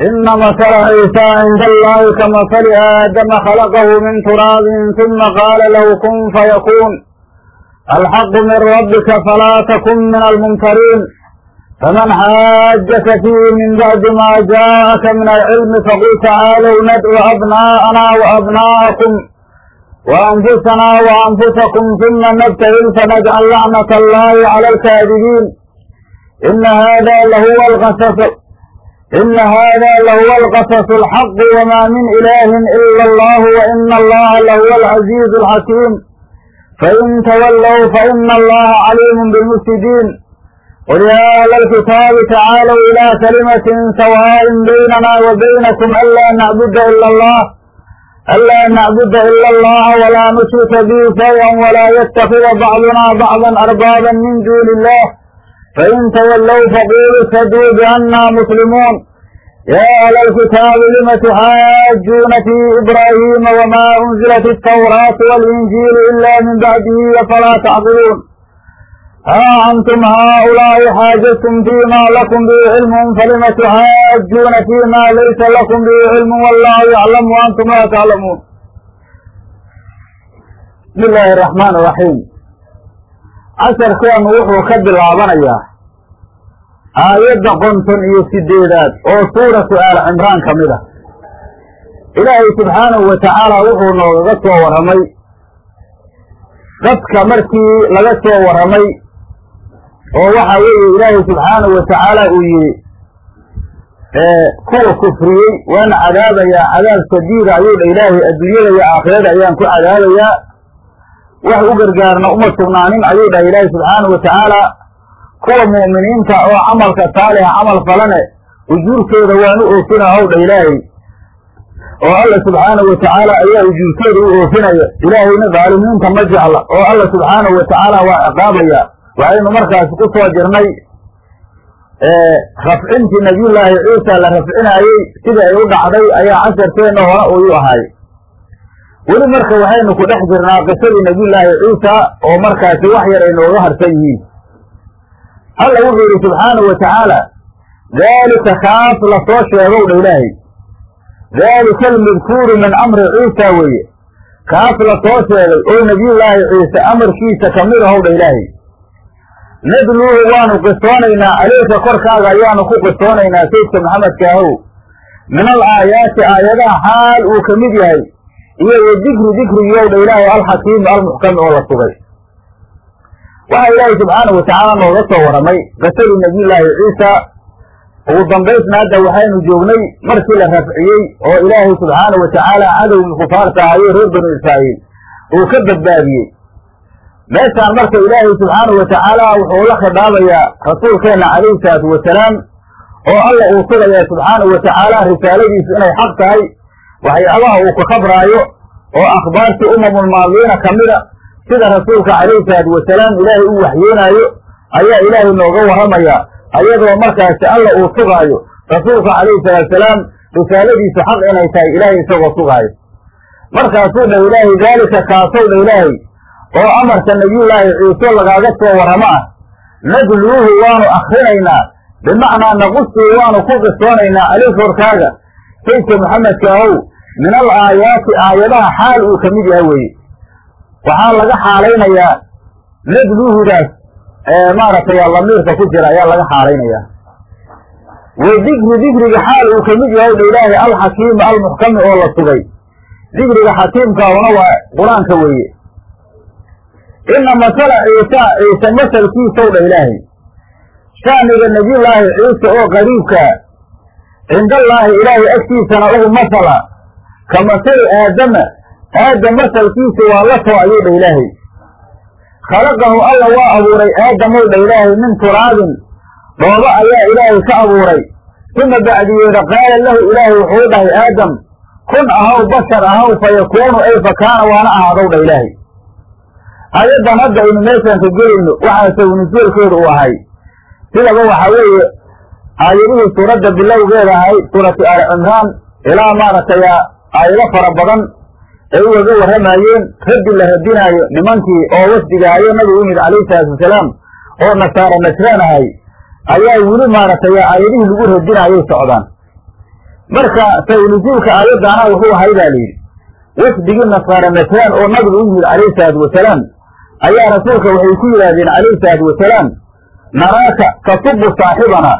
إن مثل عيسى عند الله كمثل آدم خلقه من تراب ثم قال له كن فيكون الحق من ربك فلا تكن من الممترين فمن حاجك فيه من بعد ما جاءك من العلم فقل تعالوا ندعو أبناءنا وأبناءكم وأنفسنا وأنفسكم ثم نبتهل فنجعل لعنة الله على الكاذبين إن هذا لهو القصص إن هذا لهو القصص الحق وما من إله إلا الله وإن الله لهو العزيز الحكيم فإن تولوا فإن الله عليم بالمفسدين قل يا أهل الكتاب تعالوا إلى كلمة سواء بيننا وبينكم ألا نعبد إلا الله anlaa nacbuda ila allaha walaa nushrika bihi shayئan walaa yatakida bacdunaa bacda arbaaban min duuni illah fain tawallow faqulu ishaduu biannaa muslimuun yaa ahla alkitaabi lima tuxaajuuna fii ibraahiima wamaa unzilat altawraatu walinjiilu ila min bacdihi afalaa tacqiluun haa antum haaulaa'i xaajadtum fiima lakum bihi cilmun falima tuxaajuuna fiima laysa lakum bihi cilmun wallahu yaclamu antum laa taclamuun bismi illaahi araxmaan araxiim casharkeenu wuxuu ka bilaabanayaa aayadda qonton iyo sideedaad oo suuratu aal cimraan ka mid a ilaahay subxaanahu wa tacaala wuxuu noogaga soo warramay dadka markii laga soo warramay oo waxa weeye ilaahay subxaanahu wa tacaala uu yidhi kuwa kufriyey waana cadaabayaa cadaab sadiida ayuu dha ilaahay adduunyada iyo aakhirada ayaan ku cadaabayaa wax u gargaarna uma sugnaanin ayuu dhahay ilaahay subxaanahu wa tacaala. Kuwa mu'miniinta oo camalka saalixa camal falane ujuurtooda waan u oofina how dha ilaahay. Oo alla subxaanahu wa tacaala ayaa ujuurtooda u oofinaya ilaahayna dhaalimiinta ma jecla. Oo alla subxaanahu wa tacaala waa ciqaabaya waxaynu markaasi ku soo jirnay rafcintii nabiyullaahi ciisa la rafcinaayey sida ay u dhacday ayaa casharkeenna hore uyu ahay. Weli marka waxaynu ku dhex jirnaa qisadii nabiyullaahi ciisa oo markaasi wax yar ay nooga harsan yihiin. Alla wuxuu yidhi subxaanahu wa tacaala daalika kaas la soo sheegow dha ilaahay. Daalika almadkuuru min amri ciisa weeye. Kaas la soo sheegay oo nebiyullaahi ciise amarkiisa ka mid ahow dha ilaahay nadluuhu waanu qisoonaynaa caleyka korkaaga ayaanu ku qisoonaynaa saydka maxamedka ahow min al aayaati aayadaha xaal uu ka mid yahay iyo wa dikri dikrigiyowdha ilaahay alxakiimi almuxkami oo la sugay. Waxaa ilaahay subxaanahu watacaala nooga soo warramay qisadi nabiyullaahi ciisa. Ugu dambaysna hadda waxaynu joognay markii la rafciyey oo ilaahay subxaanahu watacaala cadowgii kufaarta ahayo reer banu israa'iil. Uu ka badbaadiyey meeshaan marka ilaahay subxaanahu watacaala wuxuu la khidaabayaa rasuulkeenna calayhi salaatu wasalaam oo alla uu sugayaa subxaanahu watacaala risaaladiisu inay xaq tahay. Waxyaabaha uu ka khabraayo oo akhbaartii umamulmaadiina ka mida sida rasuulka calayhi salaatu wasalaam ilaahay u waxyoonaayo ayaa ilaahay nooga warramayaa ayadoo markaasi alla uu sugaayo rasuulka calayhi salaatusalaam risaaladiisu xaq inay tahay ilaahay isagoo sugaayo. Markaasuu dha ilaahay daalika kaasow dha ilaahay oo amarka nebiyullaahi ciise lagaaga soo warramo ah nadluuhu waanu akrinaynaa bimacnaa naqusuhu waanu ku qisoonaynaa caleyh korkaaga sayidka maxamedka ahow min al aayaati aayadaha xaal uu ka mid yahay weeye. Waxaa laga xaalaynayaa nadluuhudaas maaragtay lamiirka ku jira ayaa laga xaalaynayaa. Wa dikri dikriga xaal uu ka mid yahay dha ilaahay alxakiimi almuxkami oo la sugay. Dikriga xakiimkaahuna waa qur'aanka weeye ina masala ciisa ciise masalkiisow dha ilaahay sha'niga nebiyullaahi ciise oo qariibkaa cindallaahi ilaahay agtiisana ugu masala ka masali aadama aadam masalkiisa waa la too ayuu dha ilaahay khalaqahu alla waa abuuray aadamow dha ilaahay min turaabin dhoobo ayaa ilaahay ka abuuray uma bacdiyeeda qaala lahu ilaahay wuxuu dhahay aadam kun ahaw bashar ahaw fa yakuunu ay fa kaana waana ahaadow dha ilaahay ayaddan hadda aynu meeshaan ka gelayno waxaa sawnujeelkeedu u ahay. Sidaba waxaa weeye aayadihii suuradda bilowgeeda ahay suuratu aali cimraan ilaa maaragtay aayado fara badan ay ugaga warramaayeen raddi la radinaayo nimankii oo wasdigaayo nabigu yimid calayhi salaatu wasalaam oo nasaara nasraan ahay ayaa weli maaragtay aayadihii lagu radinaayay socdaan. Marka sawnujuulka aayaddaana wuxuu ahay baa layidhi wasdigii nasaara nasraan oo nabigu u yimid calayhi salaatu wasalaam ayaa rasuulka waxay ku yidhaahdeen calayhi salaatu wasalaam naraaka tasubu saaxibana.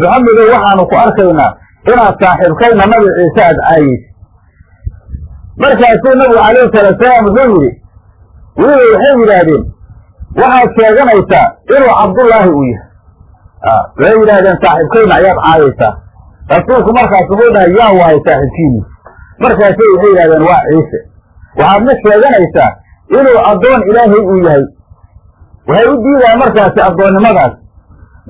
Muxamedow waxaanu ku arkaynaa inaad saaxiibkayna nabi ciise aad caayeysa markaasuu nabigu calayhi salaatusalaam wuxuu yidhi weliba waxay yidhaahdeen waxaad sheeganaysaa inuu cabdullaahi uu yahay. Waxay yidhahdeen saaxiibkayna ayaad caayaysaa rasuulku markaas wuxuu dhahay yaa wahay saaxiibkiini markaasay waxay yidhahdeen waa ciise. Waxaadna sheeganaysaa inuu addoon ilaahay uu yahay. Waxay u diidaan markaasi addoonnimadaas.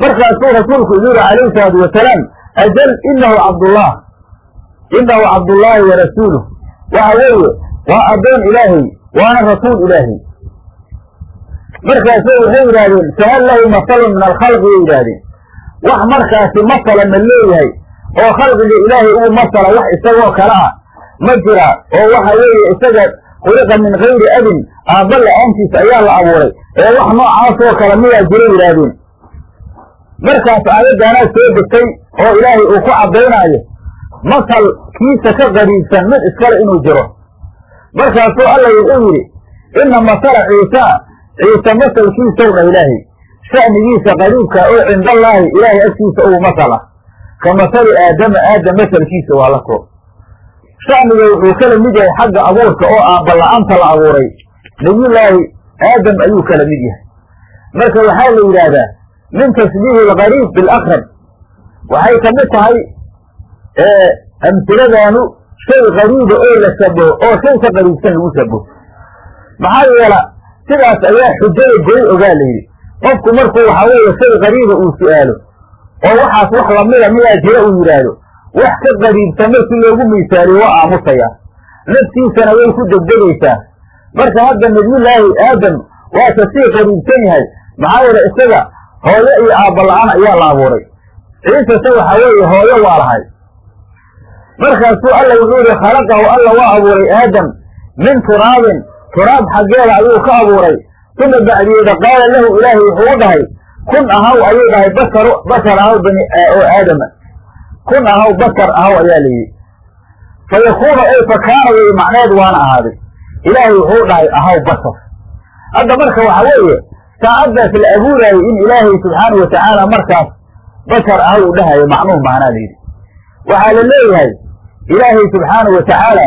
Markaasuu rasuulku idu yihi calayhi salaatu wasalaam ajal inahu cabdullah inahu cabdullaahi wa rasuuluh. Waxa weeye waa addoon ilaahay waana rasuul ilaahay. Markaasay waxay yidhaahdeen fahal lahu masalun min alkhalqi way yidhaahdeen. Wax markaasi masala ma leeyahay oo khalqiga ilaahay ugu masala wax isagoo kale ah. Ma jira oo waxa weeye isaga khuliqa min gayri abin. Aabba la'aantiis ayaa la abuuray. Ee wax noocaasoo kale miyaa jira yidhaahdeen markaas aayaddaanaa soo degtay oo ilaahay uu ku caddaynaayo masal kiisa ka qariibsan mid iskale inuu jiro. Markaasuu alla wuxuu yidhi inna masala ciisa ciise masalkiisow dha ilaahay. Sha'nigiisa qariibka oo cindallaahi ilaahay agtiisa ugu masal ah ka masali aadama aadam masalkiisa waa la koob sha'niga wuxuu kala mid yahay xagga abuurka oo aabbala'aanta la abuuray. Nebiyullaahi aadam ayuu kala mid yahay. Marka waxaa la yidhaahdaa min tashbiihi algariib bilaqrab. Waxay ka mid tahay amsiladaanu shay qariiba oo la shabaho oo shay ka qariibsan lagu shabaho maxaa yeela sidaas ayaa xujada goy ogaa la yidhi. Qofku markuu waxaa weeye shay qariiba uu su'aalo oo waxaas wax lamida miyaa jira uu yidhaahdo wax ka qariibsamo si loogu miisaaliyo waa aamusayaa naftiisana way ku degdegaysaa. Marka hadda nebiyullaahi aadam waa ka sii qariibsan yahay. Maxaa yeele isaga hooyo iyo aabbala'aan ayaa la abuuray. Ciisese waxaa weeye hooyo waa lahay. Markaasuu alla wuxuu yihi khalaqahu alla waa abuuray aadam min turaabin. Turaab xaggeeda ayuu ka abuuray. Uma bacdiyeeda qaala lahu ilaahay wuxuu u dhahay kun ahaw ayuu dhahay bashar bashar ahaw bani oo aadama kun ahaw bashar ahaw ayaa la yidhi. Fa yakuunu ay fa kaana wey macneed waana ahaaday. Ilaahay wuxuu dhahay ahaw bashar hadda marka waxa weeye saacaddaas la abuuraayey in ilaahay subxaanau watacaala markaas bashar ahaw uu dhahayo macnuum maanaa la yidhi. Waxaa la leeyahay ilaahay subxaanahu watacaala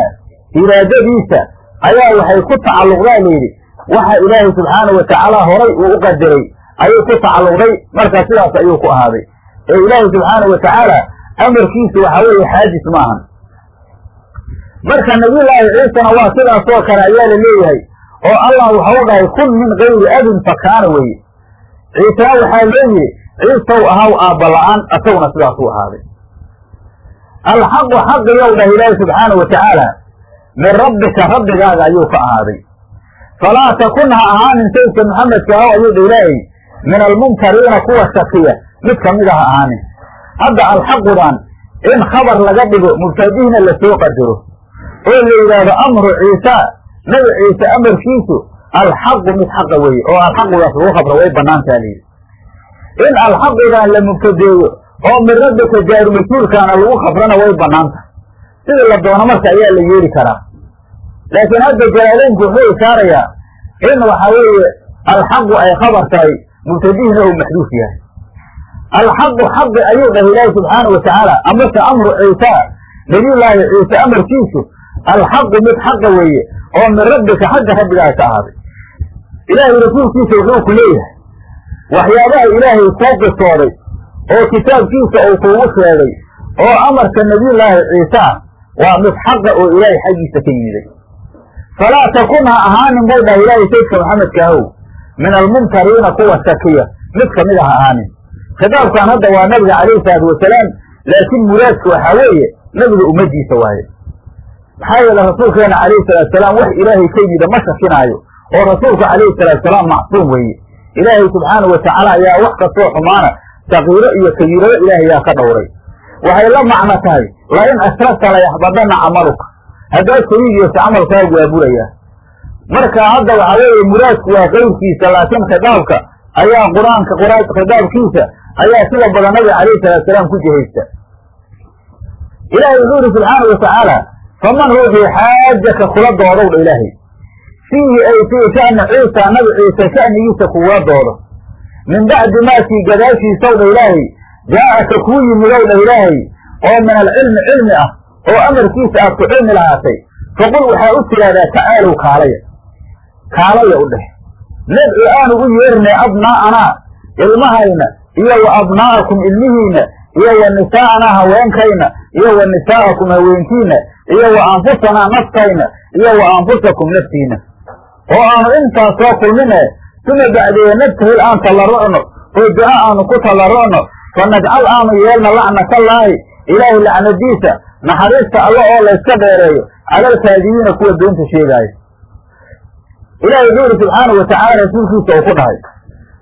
iraadadiisa ayaa waxay ku tacalluqdaa layidhi waxa ilaahay subxaanahu watacaala horay uu u qadaray ayuu ku tacalluqday markaa sidaas ayuu ku ahaaday. Ee ilaahay subxaanahu watacaala amarkiisu waxa weeye xaadis ma ahan marka nabiyullaahi ciisana waa sidaasoo kale ayaa la leeyahay oo allah waxau dhahay kun min gayri abin fakaana weeye. Ciisena waxaa loo yidhi ciisaw ahaw aabba la'aan asaguna sidaas u ahaaday. Alxaqu xaqiyow dhah ilaahi subxaanahu watacaala min rabbika rabbigaaga ayuu ka ahaaday. Falaa takun ha ahaanin saydka maxamedka ahow ayuu dha ilaahay min almunkariina kuwa shakiya. Mid ka mid a ha ahaanin hadda alxaqudan in khabar laga dhigo mubtadihna la soo qadaro oo la yidhaahdo amru ciisa nabi ciise amarkiisu alxaqu mid xaqa weeye oo alxaqudaas lagu khabro way banaantaa layidhi in alxaqudan la mubtadeeyo oo min rabbika jaaru mas'uulkaana lagu khabrana way banaanta sidii la doono marka ayaa la yeeli karaa. Laakiin hadda jalaaleynku wuxuu ishaarayaa in waxa weeye alxaqu ay khabar tahay mubtadihina uu maxduuf yahay alxaqu xaqi ayuu dhahay ilaahi subxaana watacaala amase amru ciisa nabiyullaahi ciise amarkiisu alxaqu mid xaqa weeye oo min rabbika xagga rabbigaa ka ahaaday ilaahay rasuulkiisa wuxuu ku leeyahay waxyaabaha ilaahay kuu qisooday oo kitaabkiisa uu kuugu sheegay oo amarka nabiyullaahi ciise ah waa mid xaqa oo ilaahay xaggiisa ka yimiday falaa takun ha ahaanin buu dhahay ilaahay saydka maxamedka ahow min almunkariina kuwa shakiya mid ka mid a ha ahaanin khitaabkan hadda waa nabiga calayhi salaatu wasalaam laakiin muraadku waxaa weeye nabiga ummadiisa waaye. Maxaa yeele rasuulkeena calayhi salaatusalaam wax ilaahay ka yimida ma shakinaayo oo rasuulku calayhi salaatusalaam macsuum weeye. Ilaahay subxaanahu watacaala ayaa wax kastoo xumaana sakiiro iyo kabiirado ilaahay yaa ka dhowray. Waxay la macno tahay lain ashragta layaxbadana camaluka. Haddaad shariigiisa camalkaagu waa burayaa marka hadda waxaa weeye muraadku waa qayrkiisa laakiin khitaabka ayaa qur'aanka khitaabkiisa ayaa sida badan nabiga calayhi salaatusalaam ku jihaysta. Ilaahay wuxuu yihi subxaana watacaala faman ruuxii xaajaka kula doodow dha ilaahay fiihi ay fii sha'ni ciisa nabi ciise sha'nigiisa kugula doodo min bacdi maakii gadaashiisaw dha ilaahay jaa'aka kuu yimidow dha ilaahay oo min alcilmi cilmi ah oo amarkiisa aad ku cilmi lahaatay. Faqul waxaa u tidhaahdaa tacaalow kaalaya. Kaalaya u dheh. Nadci aanu u yeernay abnaa'anaa ilmahayna iyo wa abnaa'akum ilmihiina iyo wa nisaa'anaa haweenkayna iyo wa nisaa'akum haweenkiina iyo wa anfusanaa naftayna iyo wa anfusakum naftiina oo aanu intaas soo kulmine suma bacdeeye nabtahil aan tallarucno oo duca aanu ku tallarucno fa najcal aanu yeelna lacnatallaahi ilaahay lacnadiisa naxariista alla oo layska dheereeyo cala alkaadibiina kuwa beenta sheegaayo. Ilaahay wuxuu yidhi subxaanau watacaala rasuulkiisa uu ku dhahay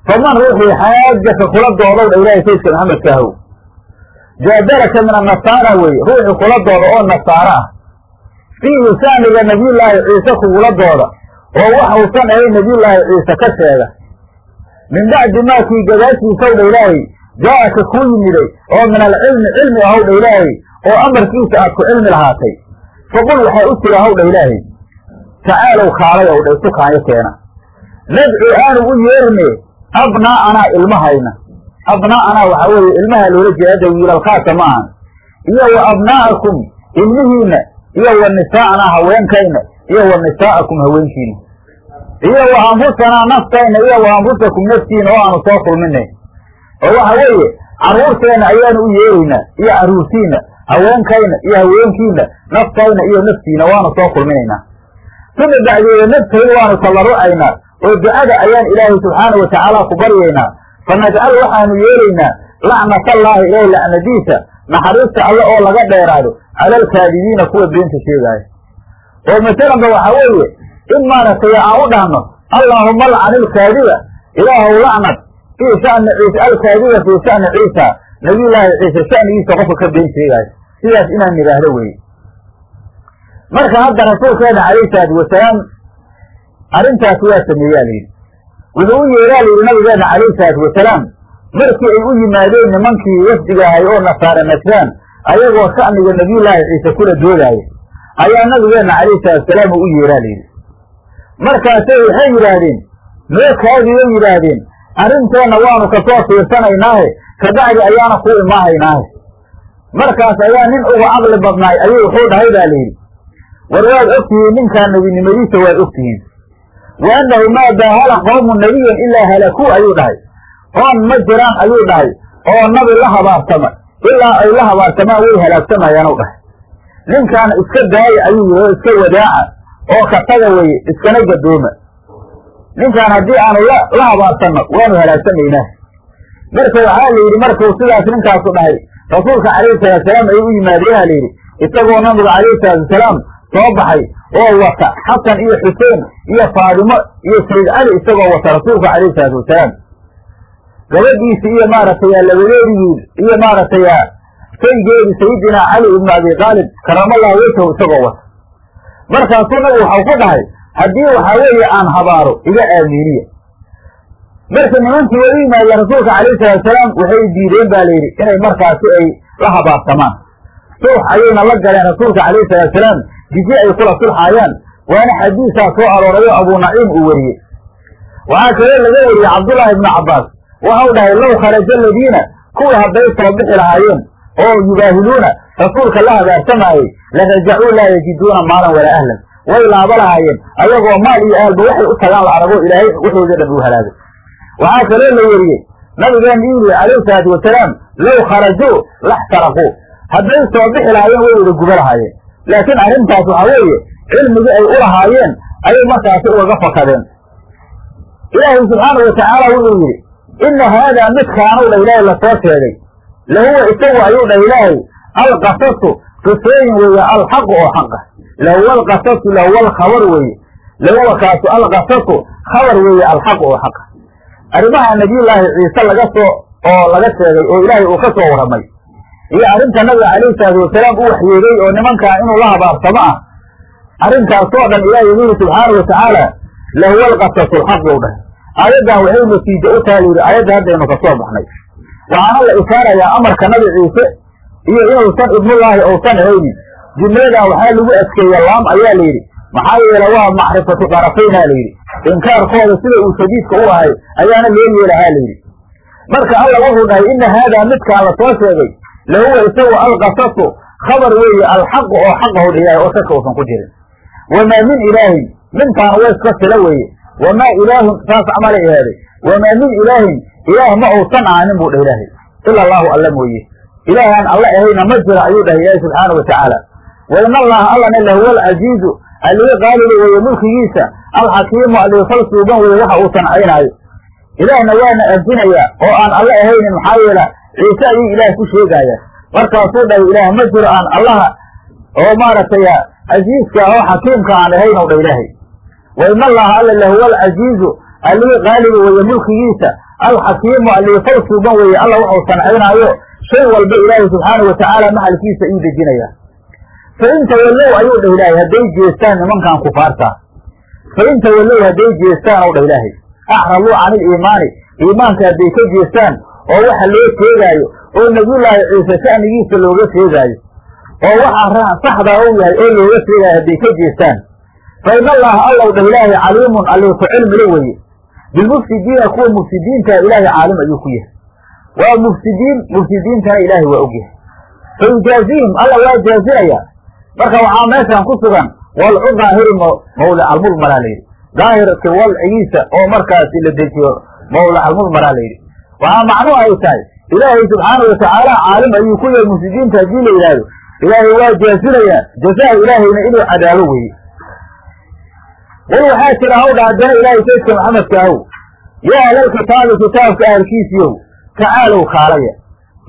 faman ruuxii xaajaka kula doodow dha ilaahay saydka maxamedka ahow jaadalaka min annasaara weeye ruuxii kula dooda oo nasaaro ah. Fiihi sha'niga nabiyullaahi ciise kugula dooda oo wax uusan ahayn nabiyullaahi ciise ka sheega. Min bacdi maakii gadaashiisaw dha ilaahay jaa'aka kuu yimiday oo min alcilmi cilmi ahow dha ilaahay oo amarkiisa aad ku cilmi lahaatay. Faqul waxaa u tiri ahow dha ilaahay tacaalow kaalay ow dha isu kaanyo keena. Nadci aanu u yeerne abnaa'anaa ilmahayna. Abnaa'anaa waxaa weeye ilmaha loola jeeda wiilalkaasa ma ahan iyo wa abnaa'akum ilmihiina iyo wa nisaa'anaa haweenkayna iyo wa nisaa'akum haweenkiina. Iyo wa anfusanaa naftayna iyo wa anfusakum naftiina oo aanu soo kulminay. Oo waxa weeye carruurteenna ayaanu u yeeraynaa iyo carruurtiina haweenkayna iyo haweenkiina naftayna iyo naftiina waanu soo kulminaynaa suma bacdeeda nabtayn waanu tallarucaynaa oo ducada ayaan ilaahay subxaana watacaala ku baryaynaa. Fa najcal waxaanu yeelaynaa lacnatallaahi ilaahay lacnadiisa naxariista alle oo laga dheeraado cala alkaadibiina kuwa beenta sheegaayo. Oo masalanba waxaa weeye in maaragtay aan u dhahno allaahuma lcan ilkaadiba ilaahow lacnad fii sha'ni ciisa alkaadiba fii sha'ni ciisa nabiyullaahi ciise sha'nigiisa qofka ka been sheegaayo. Sidaas inaan nidhaahdo weeye. Marka hadda rasuulkeena calayhi salaatu wasalaam arrintaasi waa sameeyaa layidhi wuxuu u yeeraa layidhi nabigeena calayhi salaatu wasalaam markii ay u yimaadeen nimankii wafdiga ahay oo nasaare nasraan ayagoo sha'niga nabiyullaahi ciise kula doodaayo ayaa nabigeena calayhi salaatu wasalaam uu u yeeraa layidhi markaasay waxay yidhaahdeen noo kaadiyay yidhaahdeen arrinteenna waanu ka soo fiirsanaynaahe kabacdi ayaana ku imaahaynaahe markaas ayaa nin uga caqli badnaay ayuu wuxuu dhahay baa layidhi war waad ogtihiin ninkaa nebinimadiisa waad ogtihiin wa annahu maa baahala qowmu nebiyan ilaa halakuu ayuu dhahay qoon ma jiraan ayuu dhahay oo nabi la habaarsama ilaa ay la habaarsamaan way halaagsamayaan dhahay ninkaana iska daaya ayuu yihi oo iska wadaaca oo ka taga weye iskana gadooma ninkaan haddii aanu la habaarsanno waanu halaagsamaynaa marka waxaa la yidhi markuu sidaas ninkaasu dhahay rasuulka calayhi salaatusalaam ayuu u yimaadeenaa la yidhi isagoo nabiga calayhi salaatusalaam soo baxay oo wata xasan iyo xuseen iyo faadimo iyo sayd cali isagoo wata rasuulka calayhi salaatu wasalaam gabadhiisi iyo maaragtay labadeedi wiil iyo maaragtay saygeedi sayidinaa cali ibnu abi qaalib karamallahu wejhahu isagoo wata. Markaasuu nabigu waxau ku dhahay haddii waxaa weeye aan habaaro iga aamiiniya marka nimankii way u yimaadeen rasuulka calayhi salaatusalaam waxay diideen ba layidhi inay markaasi ay la habaarsamaan sulx ayayna la galeen rasuulka calayhi salaatusalaam jiji ay kula sulxaayaan waana xadiisaa soo aroorayo abuu naciim uu weriyey waxaa kaloo laga weriyey cabdullaahi ibnu cabbaas. Waxau dhahay low kharaja aladiina kuwii hadday soo bixi lahaayeen oo yubaahiluuna rasuulka la habaarsamayey la rajacuu laa yajiduuna maalan walaa ahlan. Way laaba lahaayeen ayagoo maal iyo ahalba waxay u tagaan la arago ilaahay waxoodii dhan uu halaagay. Waxaa kaloo la weriyey nabigeena uu yihi calayhi salaatu wasalaam low kharajuu laxtaraquu hadday soo bixi lahaayeen way wada guba lahaayeen laakiin arrintaas waxaa weeye cilmigii ay u lahaayeen ayay markaasi ugaga fakadeen. Ilaahay subxaanau watacaala wuxuu yidhi ina haadaa midkaanu dha ilaahay la soo sheegay. Lahuwa isagu ayuu dhah ilaahay alqasasu qisooyin weeye alxaqu oo xaqa. Lahuwa alqasasu lahuwa alkhabar weeye. Lahuwa kaasu alqasasu khabar weeye alxaqu oo xaqa. Arrimaha nabiyullaahi ciise laga soo oo laga sheegay oo ilaahay uu ka soo warramay iyo arrinta nabiga calayhi salaatu wasalaam u waxyeegay oo nimankaa inuu la habaarsamo ah. Arrintaasoo dhan ilaahay wuxu yidhi subxaana wa tacaala lahuwa alqasasu alxaq bou dhahay. Aayaddan waxay natiijo u taha layidhi aayadda haddaynu ka soo baxnay. Waxaana la ishaarayaa amarka nabi ciise iyo inuusan ibnullaahi uusan ahaynin jumladan waxaa lagu adkeeye laam ayaa la yidhi. Maxaa yeele waa macrifatu darafaynaa la yidhi. Inkaarkooda sida uu shadiidka u ahay ayaana loo yeelahaa la yidhi. Marka alla wuxuu dhahay ina haadaa midkaan la soo sheegay lahuwa isagu alqasasu khabar weeye alxaqu oo xaqahu dhiyahay oo shaka uusan ku jirin wamaa min ilaahin mintaana waa iska sila weeye wamaa ilaahun saas camalay ahaaday wamaa min ilaahin ilaah ma uusan ahaanin buu dhah ilaahay ila allaahu alla mooye ilaahaan alla ahayna ma jira ayuu dhahay ilaahi subxaana wa tacaala wa in allaha allana lahuwa alcaziizu allii qaaliga weeye mulkigiisa alxakiimu allii fal suuban weeye waxa uu sancaynaayo ilaahna waana afinayaa oo aan alla ahaynin maxaa yeela ciise ayuu ilaah ku sheegaaya markaasuu dhahay ilaah ma jiro aan allaha oo maaragtay casiiska oo xakiimka aan ahayn ow dha ilaahay. Wa in allaha alla lahuwa alcaziizu allii qaaliga weeye mulkigiisa alxakiimu allii fal weeye alla waxuu sancaynaayo shay walba ilaahay subxaana wa tacaala maxalkiisa iyuu dejinaya. Fa in tawallow ayuu dhah ilaahay hadday jeestaan nimankan kufaarta. Fa in tawallow hadday jeestaan ow dhah ilaahay. Acraduu can iliimaani iimaanka hadday ka jeestaan oo waxa loo sheegaayo oo nebiyullaahi ciise sha'nigiisa looga sheegaayo oo waxa saxda u yahay oo looga sheegaayo hadday ka jeestaan. Fa in allaha allow dhah ilaahay caliimun allii ku cilmilo weeye bilmufsidiina kuwa mufsidiintaa ilaahay caalim ayuu ku yahay. Waa mufsidiin mufsidiintana ilaahay waa og yahay. Fa yujaazihim alla waa jaazinaya marka waxaa meeshan ku sugan walcu daahiri mawlac almudmaraa layidhi daahirka walcigiisa oo markaasi la dejiyo mawlac almudmaraa layidhi waxaa macnuhu ay tahay? Ilaahay subxaana wa tacaala caalim ayuu ku yahay mufsidiinta haddii la yidhaahdo. Ilaahay waa jaazinayaa jazaa ilaahayna inuu cadaabo weeye. Wal waxaa jira hawdha haddana ilaahay saydka maxamedka ahow. Yaa ahlalkitaabi kitaabka ahalkiisiiow tacaalow kaalaya.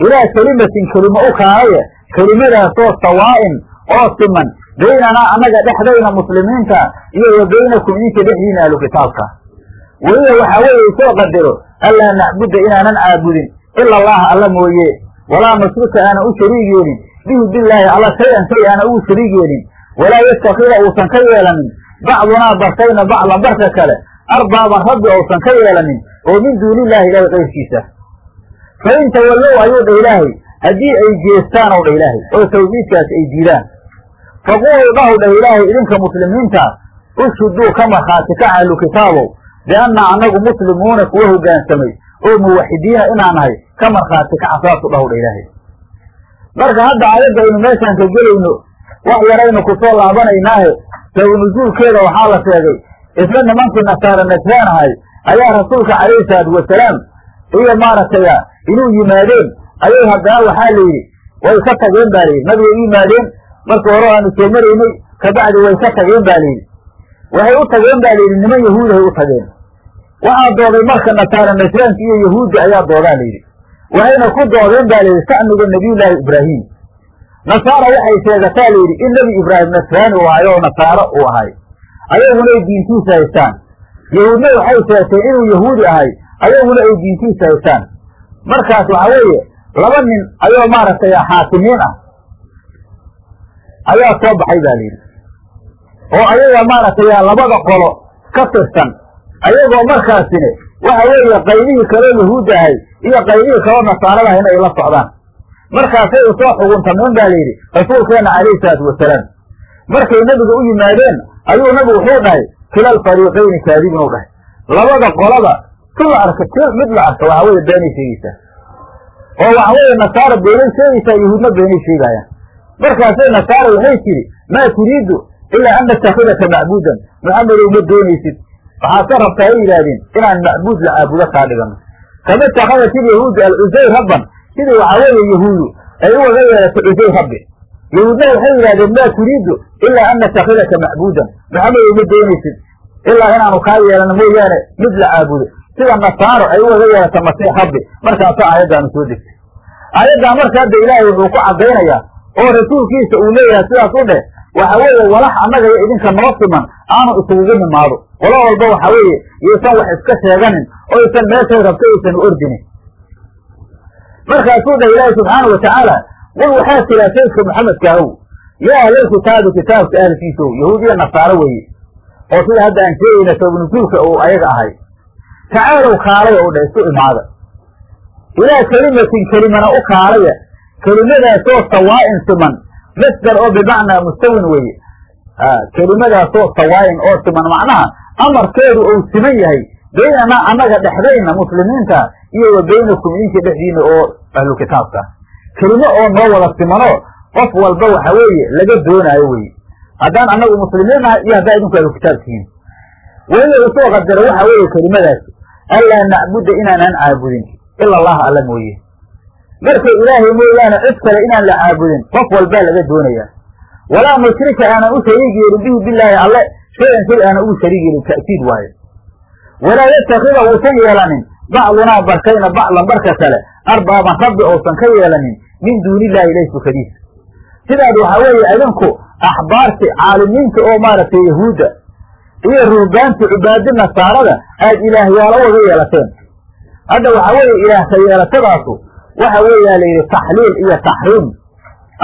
Ilaa kelimatin kelimo u kaalaya kelimadaasoo sawaa'in oo siman baynanaa annaga dhexdayna muslimiinta iyo wa baynakum idinka dhexdiina ahlu kitaabka. Weliba waxaa weeye soo qadaro allaa nacbuda inaanan caabudin ila allaha alla mooye walaa nusrika aanan u shariig yeelin bihi bilaahi alla shay-an shay aanan ugu shariig yeelin walaa yastakira uusan ka yeelanin bacdunaa barkayna bacdan barka kale arbaaban rabbi uusan ka yeelanin oo min duunillahi ilaahay qayrkiisa fa in tawallow ayuu dha ilaahay haddii ay jeestaan ow dha ilaahay oo tawxiidkaas ay diidaan faquluu dhahu dhah ilaahay idinka muslimiinta ushuduu ka markhaati ka ahlu kitaabow biannaa annagu muslimuuna kuwa hoggaansamay oo muwaxidiina inaan nahay ka markhaati kaca saasu dhahu dha ilaahay marka hadda aayadda aynu meeshaan ka gelayno wax yaraynu ku soo laabanaynaahe sawi nusuulkeeda waxaa la sheegay isla nimankii nasaara najraan ahay ayaa rasuulka calayhi salaatu wasalaam iyo maaragtay inuu yimaadeen ayay haddana waxaa la yidhi way ka tageen ba layidhi nabiga u yimaadeen marka hore aanu soo maraynay kabacdi way ka tageen ba layidhi waxay u tageen ba layidhi niman yahuudahay u tageen. Waxaa dooday marka nasaara najraanka iyo yahuuddi ayaa doodaa layidhi waxayna ku doodeen ba layidhi sa'niga nabiyullaahi ibraahim. Nasaara waxay sheegataa layidhi in nebi ibraahim nasraani uu ahay oo nasaaro uu ahay. Ayaguna ay diintiisa haystaan. Yahuudna waxay sheegteen inuu yahuudi ahay ayaguna ay diintiisa haystaan. Markaas waxa weeye laba nin ayoo maaragtay xaakimiin ah ayaa soo baxay ba layidhi oo ayaga maaragtay labada qolo ka tirsan. Ayagoo markaasine waxa weeye qaybihii kaloo yahuudda ahay iyo qaybihii kaloo nasaarada ahayna ay la socdaan. Markaasay u soo xuguntameen ba layidhi rasuulkeenna calayhi salaatu wasalaam. Markay nebiga u yimaadeen ayuu nabigu wuxuu dhahay kilal fariiqayni kaadibin u dhahay. Labada qolada si la arka ti mid la arka waxa weye beenay sheegaysaa oo waxa weeye nasaara beenay sheegaysaa yahuudna beenay sheegaayaan markaasay nasaara waxay tidhi maa turiidu ilaa an natakidaka macbuudan maxamedow ma doonaysid waxaase rabtaa ay yidhaahdeen inaan macbuud la caabudo kaa dhigano kama takhadat ilyahuudu alcusayr rabban sidii waxaa yahuudu ay u waga yeelatay cusayr rabbi yahuudna waxay yidhahdeen maa turiidu ilaa an natakidaka macbuudan maxamedow ma doonaysid ilaa inaanu kaa yeelano mooyaane mid la caabudo sida nasaaro ay u waga yeelata masiix rabbi markaasa aayaddaanu soo degtay aayaddaa marka hadda ilaahay wuxuu ku caddaynayaa oo rasuulkiisa uu leeyahay sidaas u dheh waxa weeye walax annaga iyo idinka noo siman aanu isugugu nimaado qolo walba waxa weeye yaysan wax iska sheeganin oo aysan meeshay rabto aysan u ordinin. Markaasuu dhah ilaahi subxaana wa tacaala qul waxaa tiraa saydka maxamedka ahow yaa ahlalkitaabi kitaabka ahlkiisow yahuud iyo nasaaro weeye oo sida hadda aan sheegayna sabnusuulka uu ayaga ahay tacaalow kaalaya u dheh isu imaada. Ilaa kelimatin kelimana u kaalaya kelimadaasoo sawaa'in siman masdar oo bimacnaa mustawin weeye. Kelimadaasoo sawaa'in oo siman macnaha amarkeedu uu siman yahay baynanaa annaga dhexdayna muslimiinta iyo wa baynakum idinka dhexdiina oo ahlu kitaabka. Ah kelimo oo noo wada simanoo qof walba waxa weeye laga doonaayo weye haddaan annagu muslimiin nahay iyo haddaa idinku ahlu kitaab tihiin weliba u soo qadara waxa weeye kelimadaasi. Anlaa nacbuda inaanaan caabudin. Ila allaha alla mooye marka ilaahay mooyaane cid kale inaan la caabudin qof walbaa laga doonayaa. Walaa mushrika aanan u shariig yeelin bihi bilaahi alle shay-an shay aanan ugu shariig yeelin ta'kiid waayo walaa yatakida uusan yeelanin. Bacdunaa barkayna bacdan barka kale arbaaban rabbi uusan ka yeelanin. Min duunillaahi ilayh sukadiisa sidaad waxaa weeye adinku axbaarti caalimiinta oo maaragtay yahuudda iyo ruhbaanti cubaadi nasaarada aad ilaahyaalo waga yeelateen. Hadda waxaa weeye ilaah ka yeelatadaasu waxa weeyaa la yidhi taxliil iyo taxriim.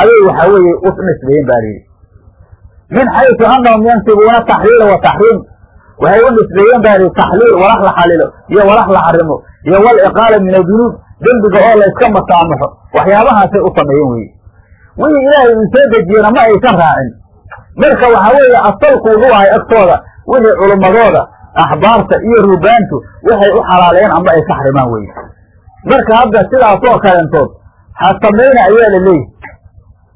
Ayay waxa weeye u nisbeeyeen ba layidhi min xaysu annahum yansibuuna taxliila wa taxriim. Waxay u nisbeeyeen ba layidhi taxliil walax la xalilo iyo walax la xarimo iyo wal iqaala min adunuub dembiga oo la yska masaamaxo waxyaabahaasay u sameeyeen weye wixii ilaahay uu soo dejiyena ma aysan raacin. Marka waxaa weeye asalku wuxuu ahay agtooda wixii culummadooda axbaarta iyo ruubaantu waxay u xalaaleeyeen amba ay ka xarimaan weye marka hadda sidaasoo kalentood ha samayna ayaa la leeyahy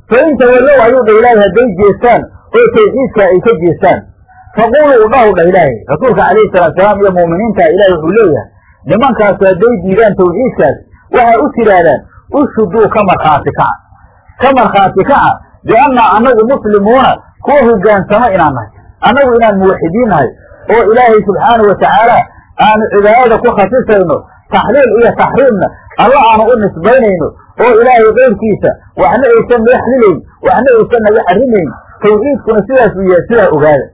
fa in tawallow ayuu dhah ilaahay hadday jeestaan oo tawxiidka ay ka jeestaan. Faquluu udhahu dhah ilaahay rasuulka calayhi salaatusalaam iyo mu'miniinta ilaahay wuxuu leeyahay nimankaasu hadday diidaan tawxiidkaas waxay u tidhaahdaan ushuduu ka markhaati kaca ka markhaati kaca biannaa annagu muslimuuna kuwa hogaansamo inaan nahay. Annagu inaan muwaxidiin nahay. Oo ilaahay subxaanahu watacaala aanu cibaadada ku khasisayno taxliil iyo taxriimna alla aanu u nisbaynayno oo ilaahay keyrkiisa waxna aysan naga xlilayn waxna aysan naga xarimayn tawxiidkuna sidaas uu yahay sidaa ogaada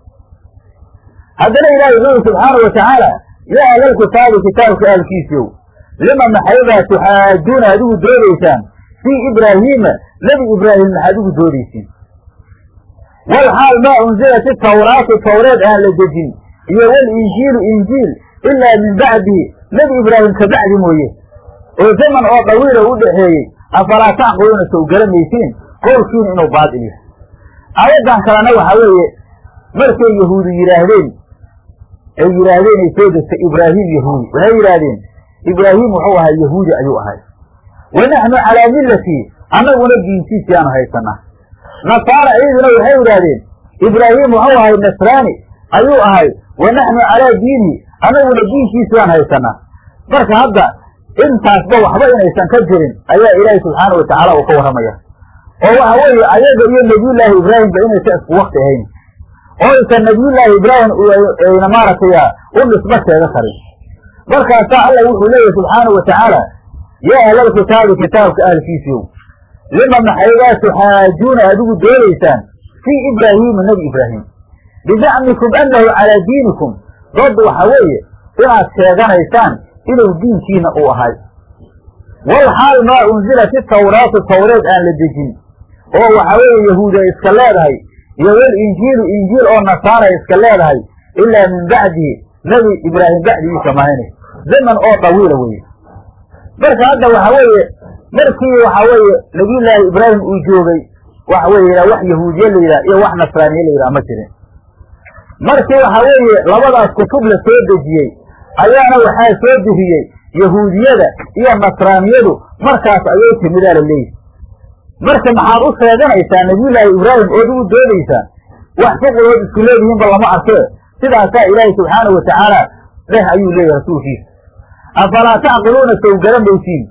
haddana ilaahay wuxuu yihi subxaanau watacaala yaa ahlalkitaabi kitaabka ahalkiisiyow lima maxaybaa tuxaajuuna aad ugu doodaysaan fii ibraahiima nebi ibraahim maxaad ugu doodaysiin walxaal maa unzilat itawraatu tawreed aan la dejin iyo walinjiilu injiil ilaa min bacdihi nebi ibraahim ka bacdi mooye. Oo zaman oo dawiila u dhaxeeyey afalaa tacqiluuna sow garamaysiin qowlkiina inuu baatil yahay. Aayaddan kalena waxaa weeye markay yahuudi yidhaahdeen ay yidhaahdeen ay soo degtay ibraahim yahuudi. Waxay yidhaahdeen ibraahim wuxuu ahaa yahuudi ayuu ahay wa naxnu calaa millati annaguna diintiisii aanu haysanaa. Nasaara iyaduna waxay idhaahdeen ibraahim wuxuu ahay nasraani ayuu ahay wa naxnu calaa diinihi annaguna diinkiisii aan haysanaa marka hadda intaasba waxba inaysan ka jirin ayaa ilaahay subxaana wa tacaala uu ka warramaya oo waxa weeye ayaga iyo nebiyullaahi ibraahimba inaysan isku wakti ahayn oo aysan nebiyullaahi ibraahim ayna maaragtay u dhisma sheega karin. Markaasaa alla wuxuu leeyahy subxaana wa tacaala yaa ahlalkitaabi kitaabka ahlkiisiiow lima maxaygaa tuxaajuuna adigu doodaysaan fii ibraahiima nebi ibraahim? Bizacmikum annahu calaa diinikum dood waxa weeye inaad sheeganaysaan inuu diinkiina uu ahay. Wal xaal maa unzilat itawraatu tawreed aan la dejin. Oo waxa weeye yahuud ay iska leedahay iyo wal injiilu injiil oo nasaara iska leedahay ilaa min bacdihi nebi ibraahim bacdigiisa mahayne zaman oo dawiila weeye. Marka hadda waxa weeye markii waxa weeye nabiyullaahi ibraahim uu joogay waxa weye wax yahuudiye la yidhaha iyo wax nasraaniye la yidhaha ma jirin markii waxa weeye labadaas kutub la soo dejiyey ayaana waxaa soo dehiyey yahuudiyada iyo nasraaniyadu. Markaas ayay timidaa la leeyihi marka maxaad u sheeganaysaa nabiyullaahi ibraahim ood ugu doodaysaan wax shuqulood isku leedihiinba lama arkee sidaasaa ilaahay subxaana wa tacaala dheh ayuu leeyahy rasuulkiisa. Afalaa tacqiluuna sow garan maysiin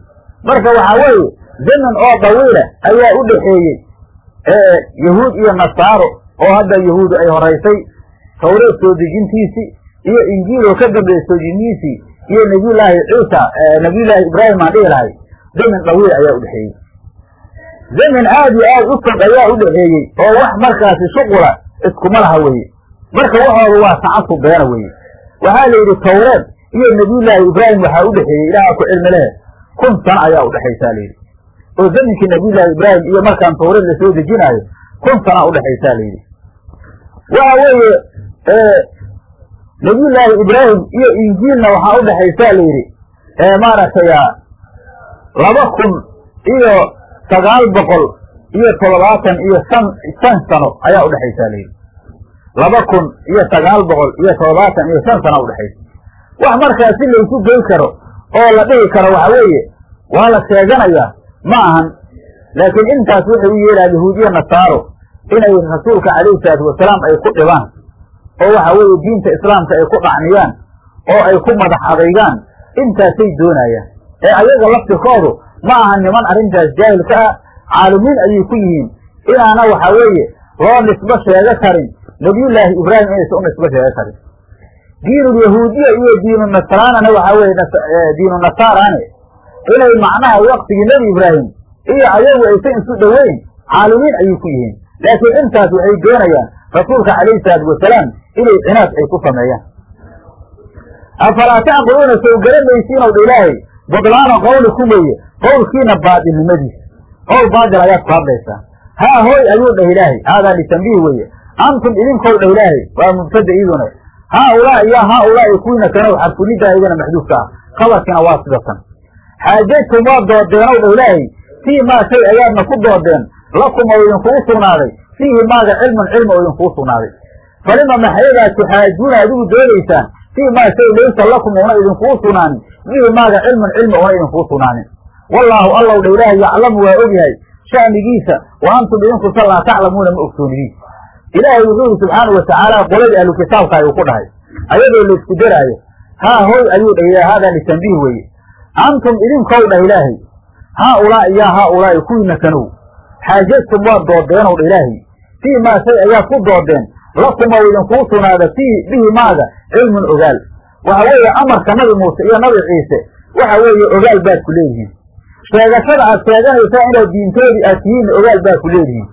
marka waxaa weeye zaman oo dawiila ayaa u dhexeeyey yahuud iyo nasaaro oo hadda yahuudu ay horaysay tawreed soo dejintiisii iyo injiil oo ka dambeeyey soo dejintiisii iyo nebiyullaahi ciisa nebiyullaahi ibraahim aan dhihi lahay zaman dawiil ayaa u dhexeeyey. Zaman aad iyo aad u fog ayaa u dhexeeyey oo wax markaasi shuqula iskuma laha weeye. Marka waxooda waa tacasub beena weeye. Waxaa la yidhi tawreed iyo nebiyullaahi ibraahim waxaa u dhexeeyey ilaaha ku cilmi lehe kun sano ayaa udhexaysaa layidhi oo zaminkii nabiyullaahi ibraahim iyo markaan tawreed la soo dejinaayo kun sanaa udhexaysaa layidhi waxa weeye nabiyullaahi ibraahim iyo injiilna waxaa udhexaysaa layidhi maaragtay laba kun iyo sagaal boqol iyo toddobaatan iyo san shan sano ayaa udhexaysaa layidhi laba kun iyo sagaal boqol iyo toddobaatan iyo shan sana udhexaysa wax markaas si laysu gey karo oo la dhihi karo waxa weeye waa la sheeganayaa ma ahan. Laakiin intaas waxay u yeelaha yahuudiya nasaaro inay rasuulka calayhi salaatu wasalaam ay ku dhibaan oo waxa weeye diinta islaamka ay ku dhacniyaan oo ay ku madax adaygaan intaasay doonayaan. Ee ayaga laftirkoodu ma aha niman arrintaas jaahilka ah caalimiin ayay ku yihiin. Inaana waxa weeye loo nisbo sheego karin. Nabiyullaahi ibraahim inaysan u nisbo sheego karin. Diinulyahuudiya iyo diinu nasraanana waxaa weye diinu nasaarane inay macnaha waktigii nebi ibraahim iyo ayagu aysan isu dhoweyn caalimiin ayay ku yihiin laakiin intaas waxay doonayaan rasuulka calayhi salaatu wasalaam inay cinaad ay ku sameeyaan. Afalaa tacqiluuna sow garanaysiinow dha ilaahay budlaana qowli ku weeye qowlkiina baadilnimadiisa qowl baadil ayaad ku hadlaysaa haa hooy ayuu dhah ilaahay haadaa litambiih weeye. Antum idinkow dhah ilaahay waa mubtada iduna haa ulaa iyo haa ulaa'i kuwiina kanow xarfuniddaa idana maxduufka ah. Khabarkiina waa sida tan xaajadtum waa doodeenow dha ilaahay fii maa shay ayaadna ku doodeen lakum oo idinkugu sugnaaday. Fiihi maaga cilmun cilmi oo idinkugu sugnaaday. Falima maxyadaa tuxaajuuna adigu doodaysaan fii maa shay laysa lakum una idinkugu sugnaanin? Fiihi maaga cilmun cilmi una idinkugu sugnaanin? Wallaahu allow dha ilaahay yaclamu waa ogyahay sha'nigiisa wa antum idinku sa laa taclamuuna ma ogsoonidiin ilaahay wuxuu yidhi subxaana wa tacaala qoladii ahlu kitaabka ayuu ku dhahay. Ayadoo laysku daraayo haa hoy ayuu dhah haadaa litambiih weeye. Antum idinkow dhah ilaahay. Haa ulaa'i yaa haa ulaa'i kuwiina kanow xaajadtum waa doodeenow dha ilaahay fii maa shay ayaad ku doodeen lakum oo idinkuu sugnaada fii bihi maaga cilmun ogaal waxa weeye amarka nabi muuse iyo nabi ciise waxa weeye ogaal baad ku leedihiin sheegashada aad sheeganaysaan inaad diintoodii aad tihiinna ogaal baad ku leedihiin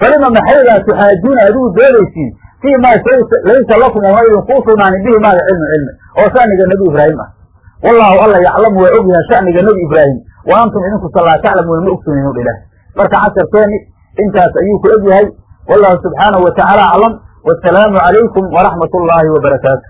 falima maxaydaa tuxaajuuna adigu doodaysiin fii maa shay laysa lakum oona idinkuu sugnaanin bihi maaga cilmun cilmi oo sha'niga nebi ibraahim ah wallaahu alla yaclamu waa ogyahay sha'niga nebi ibraahim wa antum idinku sa laa taclamuuna ma ogsooninu dha ilaah marka casharkeenni intaas ayuu ku egyahay. Wallahu subxaanahu wa tacaala aclam wasalaamu calaykum waraxmat ullaahi wabarakaatu